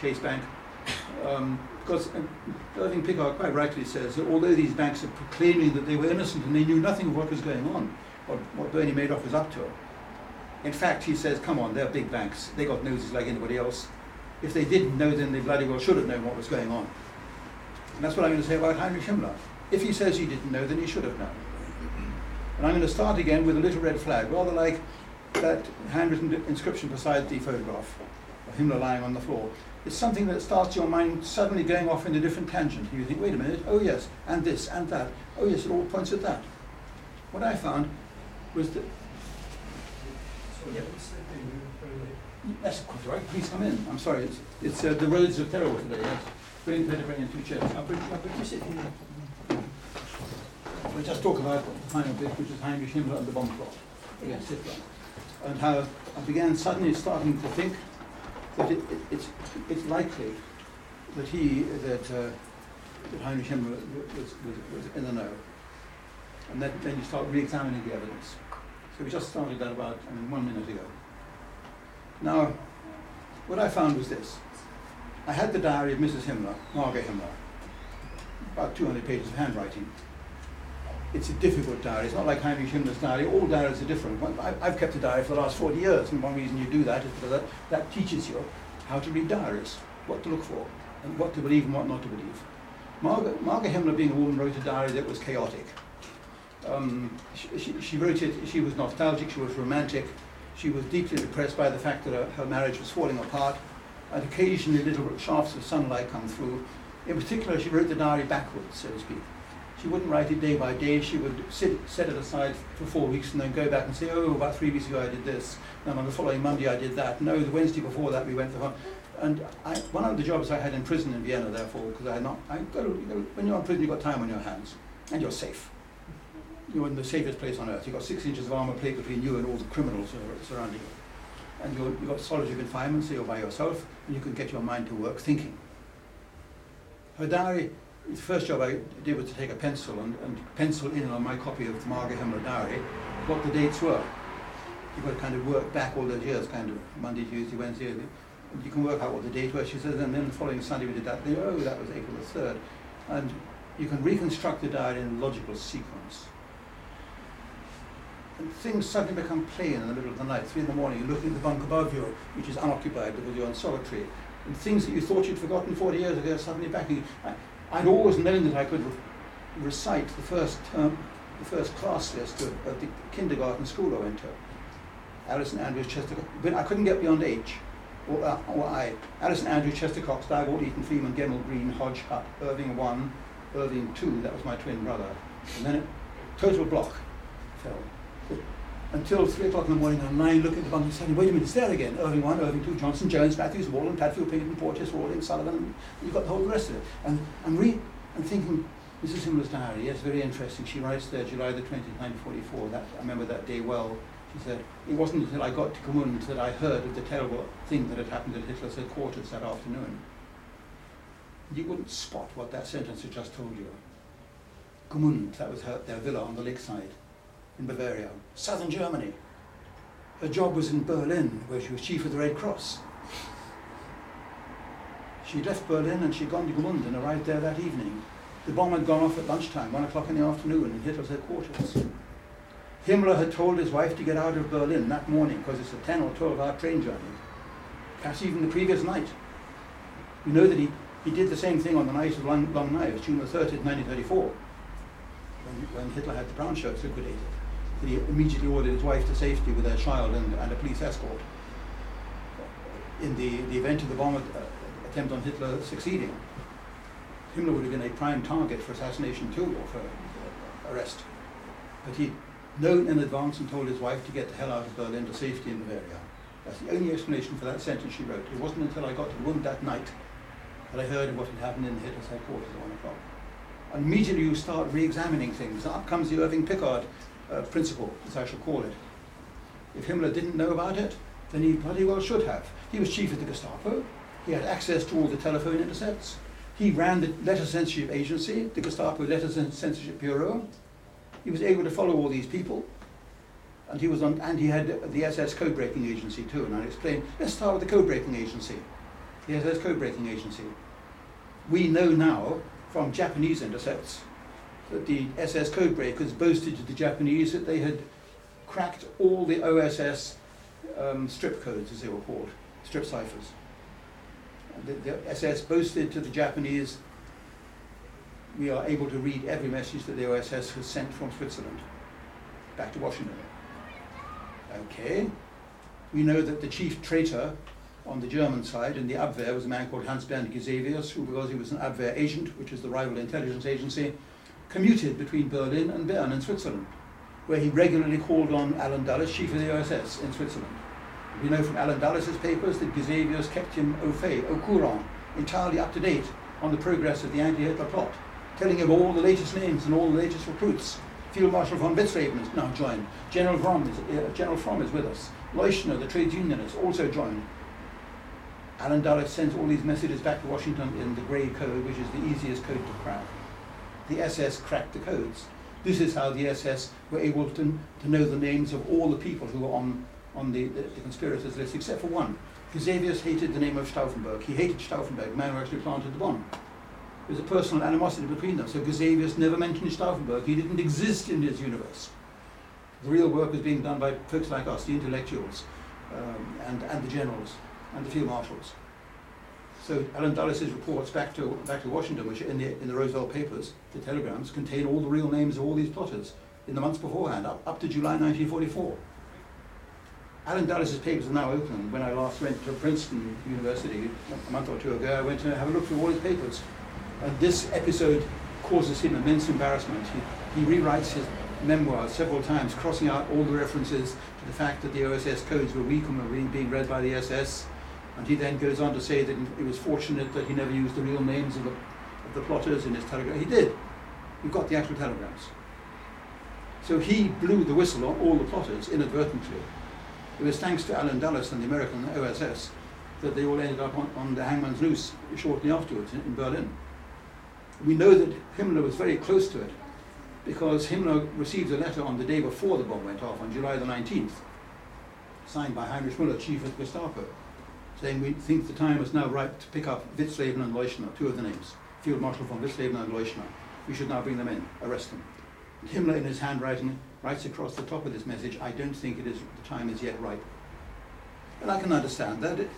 S2: Chase Bank. Um, because um, Irving Picard quite rightly says that although these banks are proclaiming that they were innocent and they knew nothing of what was going on, what, what Bernie Madoff was up to. In fact, he says, come on, they're big banks. They got noses like anybody else. If they didn't know, then they bloody well should have known what was going on. And that's what I'm going to say about Heinrich Himmler. If he says he didn't know, then he should have known. And I'm going to start again with a little red flag, rather like that handwritten inscription beside the photograph of Himmler lying on the floor. It's something that starts your mind suddenly going off in a different tangent. You think, wait a minute, oh yes, and this, and that. Oh yes, it all points at that. What I found was that Yes, quite right. Please come in. I'm sorry. It's, it's uh, the roads of terrible today. Yes. Bring, better bring in two chairs.
S3: I'll put, I'll put you sit here.
S2: we'll just talk about the final bit, which is Heinrich Himmler and the bomb plot against Hitler. And how I began suddenly starting to think that it, it, it's, it's likely that he, that, uh, that Heinrich Himmler was, was, was in the know. And then, then you start re-examining the evidence. We just started that about I mean, one minute ago. Now, what I found was this. I had the diary of Mrs. Himmler, Margaret Himmler, about 200 pages of handwriting. It's a difficult diary. It's not like Heinrich Himmler's diary. All diaries are different. I've kept a diary for the last 40 years, and one reason you do that is because that, teaches you how to read diaries, what to look for, and what to believe and what not to believe. Margaret Himmler, being a woman, wrote a diary that was chaotic. Um, she, she, wrote it, she was nostalgic, she was romantic, she was deeply depressed by the fact that her, her marriage was falling apart, and occasionally little shafts of sunlight come through. In particular, she wrote the diary backwards, so to speak. She wouldn't write it day by day, she would sit, set it aside for four weeks and then go back and say, oh, about three weeks ago I did this, and on the following Monday I did that, no, the Wednesday before that we went to the and I, one of the jobs I had in prison in Vienna, therefore, because I had not, I got, you know, when you're in prison, you've got time on your hands, and you're safe. You're in the safest place on earth. You've got six inches of armour plate between you and all the criminals surrounding you. And you're, you've got solitary confinement, so you're by yourself, and you can get your mind to work thinking. Her diary, the first job I did was to take a pencil and, and pencil in on my copy of the Margaret Himmler diary what the dates were. You've got to kind of work back all those years, kind of Monday, Tuesday, Wednesday, and you can work out what the date was. She says, and then the following Sunday we did that. Oh, that was April the 3rd. And you can reconstruct the diary in logical sequence. And things suddenly become plain in the middle of the night, three in the morning, you're looking at the bunk above you, which is unoccupied because you're in solitary. And things that you thought you'd forgotten 40 years ago suddenly back. again. I, I'd always known that I could re- recite the first term, the first class list of, of the kindergarten school I went to. Alison Andrews, Chester, but I couldn't get beyond H or, uh, or I. Alison Andrews, Chester Cox, Diebold, Eaton, Freeman, Gemmell, Green, Hodge, Hutt, Irving 1, Irving 2, that was my twin brother. And then it, total block fell. Until 3 o'clock in the morning, I'm lying looking at the bunk and saying, wait a minute, it's there again. Irving 1, Irving 2, Johnson, Jones, Matthews, Wallen, Padfield, Pinkerton, Porteous, Rawlings, Sullivan, and you've got the whole rest of it. And I'm, re- thinking, Mrs. Himmler's diary, yes, very interesting. She writes there, July the 20th, 1944. That, I remember that day well. She said, it wasn't until I got to Gmund that I heard of the terrible thing that had happened at Hitler's headquarters that afternoon. You wouldn't spot what that sentence had just told you. Gmund, that was her, their villa on the lakeside in Bavaria, southern Germany. Her job was in Berlin, where she was chief of the Red Cross. She'd left Berlin and she'd gone to Gmund and arrived there that evening. The bomb had gone off at lunchtime, one o'clock in the afternoon, in Hitler's headquarters. Himmler had told his wife to get out of Berlin that morning because it's a 10 or 12 hour train journey, perhaps even the previous night. We know that he, he did the same thing on the night of Long, Long Knives, June the 30th, 1934, when, when Hitler had the brown shirts liquidated. He immediately ordered his wife to safety with her child and, and a police escort in the, the event of the bomb uh, attempt on Hitler succeeding. Himmler would have been a prime target for assassination too, or for uh, arrest. But he'd known in advance and told his wife to get the hell out of Berlin to safety in Bavaria. That's the only explanation for that sentence she wrote. It wasn't until I got to the room that night that I heard of what had happened in Hitler's headquarters at one o'clock. And immediately you start re-examining things. Up comes the Irving Picard uh, principle, as I shall call it. If Himmler didn't know about it, then he bloody well should have. He was chief of the Gestapo. He had access to all the telephone intercepts. He ran the letter censorship agency, the Gestapo letter censorship bureau. He was able to follow all these people. And he was on, and he had the SS code breaking agency too. And I'll explain. Let's start with the code breaking agency. The SS code breaking agency. We know now from Japanese intercepts that the SS codebreakers boasted to the Japanese that they had cracked all the OSS um, strip codes, as they were called, strip ciphers. The, the SS boasted to the Japanese, we are able to read every message that the OSS has sent from Switzerland back to Washington. Okay. We know that the chief traitor on the German side in the Abwehr was a man called Hans Bernd Gisevius, who, because he was an Abwehr agent, which is the rival intelligence agency, commuted between Berlin and Bern in Switzerland, where he regularly called on Allen Dulles, chief of the OSS in Switzerland. We know from Allen Dulles' papers that Gisevius kept him au fait, au courant, entirely up to date on the progress of the anti-Hitler plot, telling him all the latest names and all the latest recruits. Field Marshal von Witzleben has now joined. General Fromm is, uh, General Fromm is with us. Leuschner, the trades unionist, also joined. Allen Dulles sends all these messages back to Washington in the grey code, which is the easiest code to crack. The SS cracked the codes. This is how the SS were able to, to know the names of all the people who were on, on the, the, the conspirators list, except for one. Gisevius hated the name of Stauffenberg. He hated Stauffenberg, the man who actually planted the bomb. There was a personal animosity between them, so Gisevius never mentioned Stauffenberg. He didn't exist in his universe. The real work was being done by folks like us, the intellectuals, um, and, and the generals, and the field marshals. So Allen Dulles' reports back to, back to Washington, which are in the, in the Roosevelt papers, the telegrams, contain all the real names of all these plotters in the months beforehand, up, up to July 1944. Allen Dulles' papers are now open. When I last went to Princeton University a month or two ago, I went to have a look through all his papers. And this episode causes him immense embarrassment. He, he rewrites his memoirs several times, crossing out all the references to the fact that the OSS codes were weak and were being, being read by the SS. And he then goes on to say that he was fortunate that he never used the real names of the, of the plotters in his telegram. He did. He got the actual telegrams. So he blew the whistle on all the plotters inadvertently. It was thanks to Allen Dulles and the American OSS that they all ended up on, on the hangman's noose shortly afterwards in, in Berlin. We know that Himmler was very close to it because Himmler received a letter on the day before the bomb went off, on July the 19th, signed by Heinrich Müller, chief of Gestapo, saying we think the time is now ripe to pick up Witzleben and Leuschner, two of the names, Field Marshal von Witzleben and Leuschner. We should now bring them in, arrest them. And Himmler, in his handwriting, writes across the top of this message, I don't think it is, the time is yet ripe. And I can understand that. It,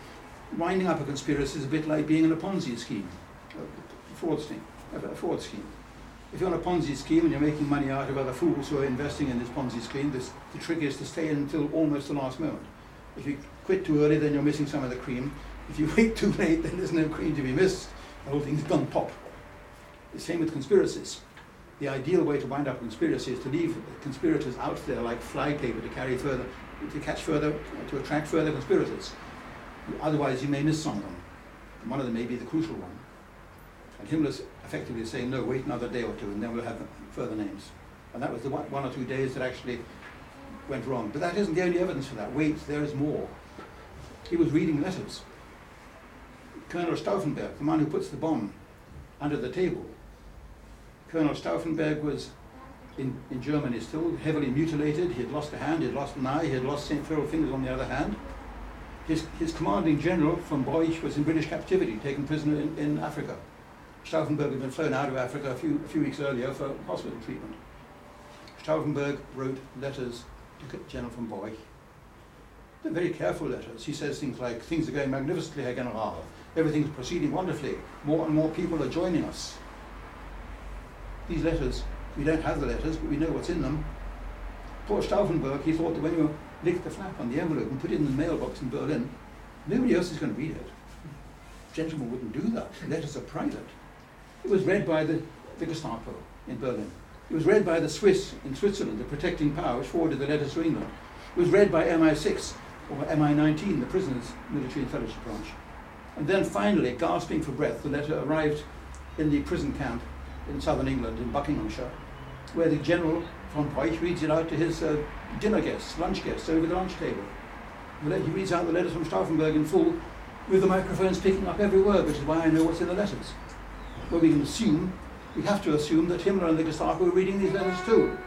S2: winding up a conspiracy is a bit like being in a Ponzi scheme, a fraud scheme, a fraud scheme. If you're on a Ponzi scheme and you're making money out of other fools who are investing in this Ponzi scheme, this, the trick is to stay in until almost the last moment. If you quit too early, then you're missing some of the cream. If you wait too late, then there's no cream to be missed. The whole thing's gone pop. The same with conspiracies. The ideal way to wind up a conspiracy is to leave conspirators out there like flypaper to carry further, to catch further, to attract further conspirators. Otherwise, you may miss some of them. And one of them may be the crucial one. And Himmler's effectively saying, no, wait another day or two, and then we'll have further names. And that was the one, one or two days that actually went wrong. But that isn't the only evidence for that. Wait, there is more. He was reading letters. Colonel Stauffenberg, the man who puts the bomb under the table, Colonel Stauffenberg was in, in Germany still heavily mutilated. He had lost a hand, he had lost an eye, he had lost several fingers on the other hand. His, his commanding general from Broich was in British captivity, taken prisoner in, in Africa. Stauffenberg had been flown out of Africa a few, a few weeks earlier for hospital treatment. Stauffenberg wrote letters to General von Broich. They're very careful letters. He says things like, things are going magnificently, Herr General. Everything's proceeding wonderfully. More and more people are joining us. These letters, we don't have the letters, but we know what's in them. Poor Stauffenberg, he thought that when you lick the flap on the envelope and put it in the mailbox in Berlin, nobody else is going to read it. Gentlemen wouldn't do that. Letters are private. It was read by the, the Gestapo in Berlin. It was read by the Swiss in Switzerland, the protecting power, which forwarded the letters to England. It was read by MI6 or MI19, the prisoners' military intelligence branch. And then finally, gasping for breath, the letter arrived in the prison camp in southern England, in Buckinghamshire, where the General von Broich reads it out to his uh, dinner guests, lunch guests, over the lunch table. He reads out the letters from Stauffenberg in full, with the microphones picking up every word, which is why I know what's in the letters. Well, we can assume, we have to assume that Himmler and the Gestapo were reading these letters too.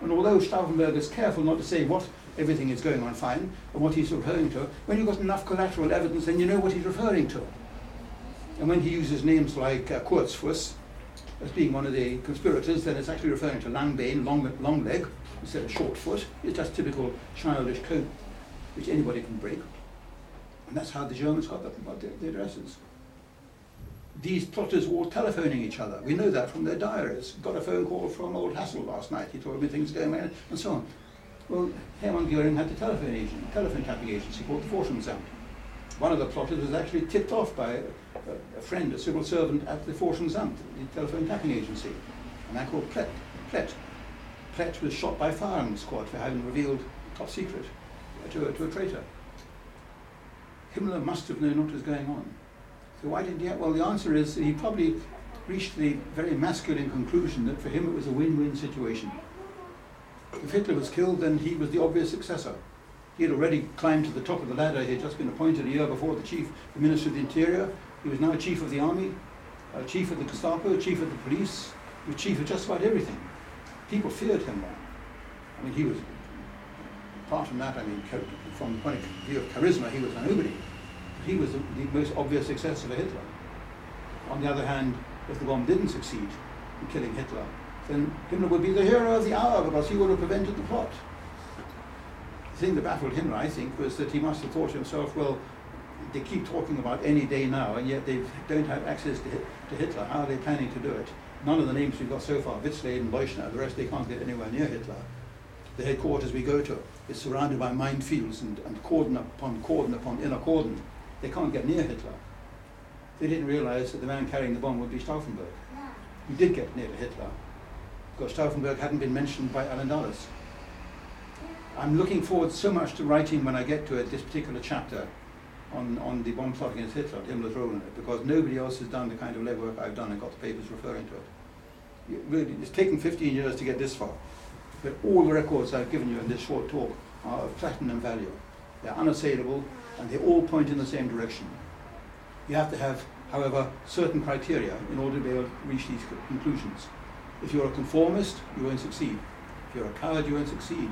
S2: And although Stauffenberg is careful not to say what everything is going on fine and what he's referring to, when you've got enough collateral evidence, then you know what he's referring to. And when he uses names like uh, Kurzfuss as being one of the conspirators, then it's actually referring to Langbehn, long, long leg, instead of short foot. It's just typical childish code which anybody can break. And that's how the Germans got, the, got their, their addresses. These plotters were all telephoning each other. We know that from their diaries. Got a phone call from old Hassell last night. He told me things going on, and so on. Well, Hermann Göring had the telephone agent, telephone tapping agency called the Forschungsamt. One of the plotters was actually tipped off by a, a friend, a civil servant at the Forschungsamt, the telephone tapping agency, a man called Plett. Plett. Plett was shot by firing squad for having revealed top secret to a, to a traitor. Himmler must have known what was going on. So why didn't he? Well, the answer is he probably reached the very masculine conclusion that for him it was a win-win situation. If Hitler was killed, then he was the obvious successor. He had already climbed to the top of the ladder. He had just been appointed a year before the chief, the Minister of the Interior. He was now chief of the army, uh, chief of the Gestapo, chief of the police. He was chief of just about everything. People feared him. I mean, he was, apart from that, I mean, from the point of view of charisma, he was a nobody. He was the, the most obvious successor for Hitler. On the other hand, if the bomb didn't succeed in killing Hitler, then Himmler would be the hero of the hour because he would have prevented the plot. The thing that baffled Himmler, I think, was that he must have thought to himself, well, they keep talking about any day now, and yet they don't have access to, to Hitler. How are they planning to do it? None of the names we've got so far, Witzleben, Leuschner, the rest, they can't get anywhere near Hitler. The headquarters we go to is surrounded by minefields and, and cordon upon cordon upon inner cordon. They can't get near Hitler. They didn't realize that the man carrying the bomb would be Stauffenberg. He did get near to Hitler, because Stauffenberg hadn't been mentioned by Allen Dulles. I'm looking forward so much to writing when I get to it this particular chapter on, on the bomb plot against Hitler, Himmler's role in it, because nobody else has done the kind of legwork I've done and got the papers referring to it. It's taken 15 years to get this far, but all the records I've given you in this short talk are of platinum value. They're unassailable and they all point in the same direction. You have to have, however, certain criteria in order to be able to reach these conclusions. If you're a conformist, you won't succeed. If you're a coward, you won't succeed.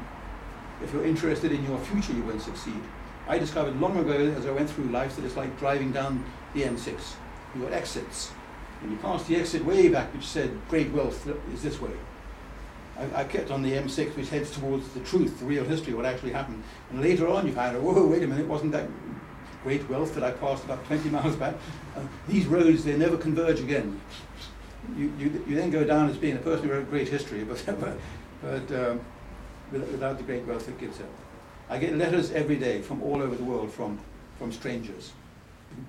S2: If you're interested in your future, you won't succeed. I discovered long ago as I went through life that it's like driving down the M6. You've got exits. And you pass the exit way back which said great wealth is this way. I, I kept on the M6 which heads towards the truth, the real history, of what actually happened. And later on you find out, whoa, wait a minute, wasn't that great wealth that I passed about 20 miles back? Uh, these roads, they never converge again. You, you, you then go down as being a person who wrote great history, but, but, um, without, the great wealth it gives it. I get letters every day from all over the world from, from strangers.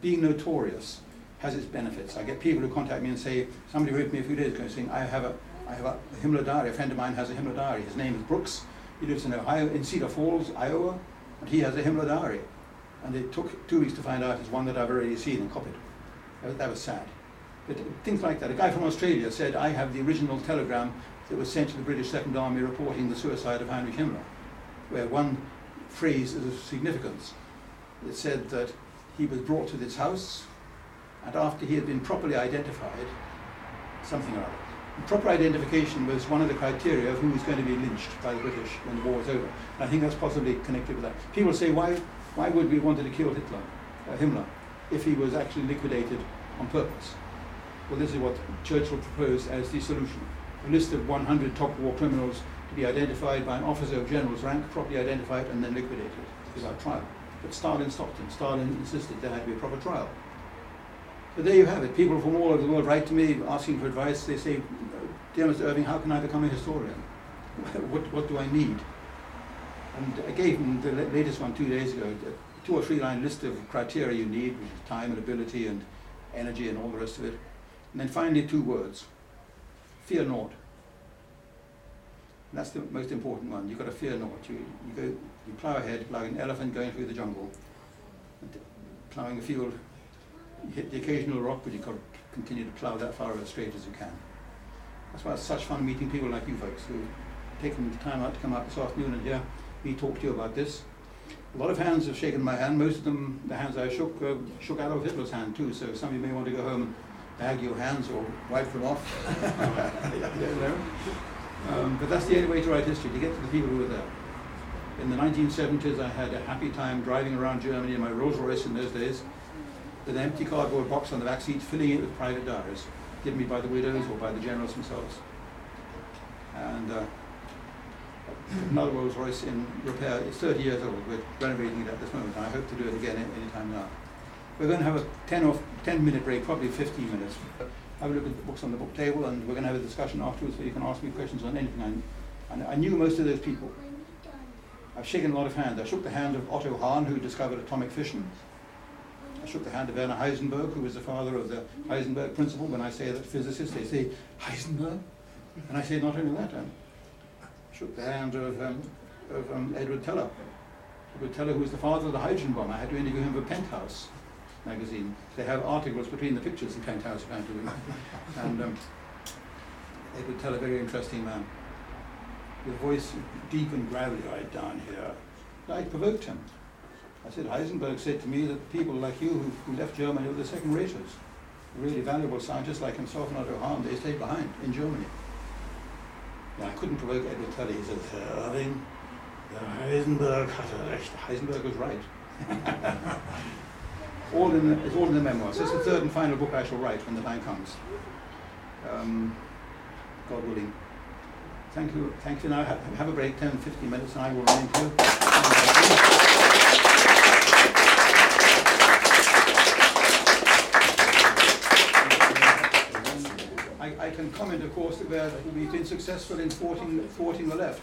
S2: Being notorious has its benefits. I get people who contact me and say, somebody wrote me a few days ago saying, I have a, I have a Himmler diary, a friend of mine has a Himmler diary. His name is Brooks. He lives in Ohio, in Cedar Falls, Iowa, and he has a Himmler diary. And it took two weeks to find out it's one that I've already seen and copied. That was sad. But things like that. A guy from Australia said, I have the original telegram that was sent to the British Second Army reporting the suicide of Heinrich Himmler, where one phrase is of significance. It said that he was brought to this house, and after he had been properly identified, something or other. And proper identification was one of the criteria of who was going to be lynched by the British when the war was over. And I think that's possibly connected with that. People say, why, why would we want to kill Hitler, uh, Himmler, if he was actually liquidated on purpose? Well, this is what Churchill proposed as the solution. A list of 100 top war criminals to be identified by an officer of general's rank, properly identified, and then liquidated without trial. But Stalin stopped him. Stalin insisted there had to be a proper trial. So there you have it. People from all over the world write to me asking for advice. They say, Dear Mr. Irving, how can I become a historian? what, what do I need? And I gave them the latest one two days ago, a two or three line list of criteria you need, which is time and ability and energy and all the rest of it. And then finally, two words fear. And that's the most important one. You've got to fear naught. You, you go, you plough ahead like an elephant going through the jungle, and ploughing a field. You hit the occasional rock, but you've got to continue to plough that far as straight as you can. That's why it's such fun meeting people like you folks who've taken the time out to come out this afternoon and hear me talk to you about this. A lot of hands have shaken my hand. Most of them, the hands I shook, uh, shook Adolf Hitler's hand too. So some of you may want to go home and bag your hands or wipe them off. Don't know. Um, but that's the only way to write history, to get to the people who were there. In the 1970s, I had a happy time driving around Germany in my Rolls Royce in those days, with an empty cardboard box on the back seat, filling it with private diaries, given me by the widows or by the generals themselves. And uh, another Rolls Royce in repair. It's 30 years old. We're renovating it at this moment, and I hope to do it again any time now. We're going to have a 10 or 10 minute break, probably 15 minutes. Have a look at the books on the book table, and we're going to have a discussion afterwards where you can ask me questions on anything. I, and I knew most of those people. I've shaken a lot of hands. I shook the hand of Otto Hahn, who discovered atomic fission. I shook the hand of Werner Heisenberg, who was the father of the Heisenberg principle. When I say that physicists, they say Heisenberg, and I say not only that. Um, I shook the hand of, um, of um, Edward Teller. Edward Teller, who was the father of the hydrogen bomb. I had to interview him for Penthouse. Magazine. They have articles between the pictures in Penthouse apparently. and um, they could tell a very interesting man. With a voice deep and gravelly-eyed down here. I provoked him. I said, Heisenberg said to me that people like you who, who left Germany were the second raters. Really valuable scientists like himself and Otto Hahn, they stayed behind in Germany. Yeah, I couldn't provoke Edward Teller. He said, Irving, Heisenberg hatte recht. Heisenberg was right. all in the, it's all in the memoirs. This is the third and final book I shall write when the time comes. Um, God willing. Thank you. Thank you. Now have, have a break, 10, 15 minutes, and I will remain here. I, can comment, of course, that we've been successful in thwarting, thwarting the left.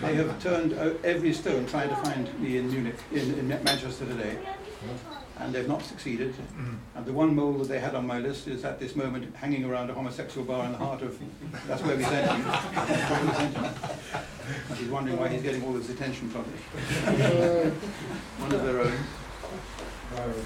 S2: They have turned every stone trying to find me in Munich, in, in Manchester today, and they've not succeeded. Mm. And the one mole that they had on my list is at this moment hanging around a homosexual bar in the heart of. That's where we sent him. That's where we sent him. And he's wondering why he's getting all this attention from me. One of their own.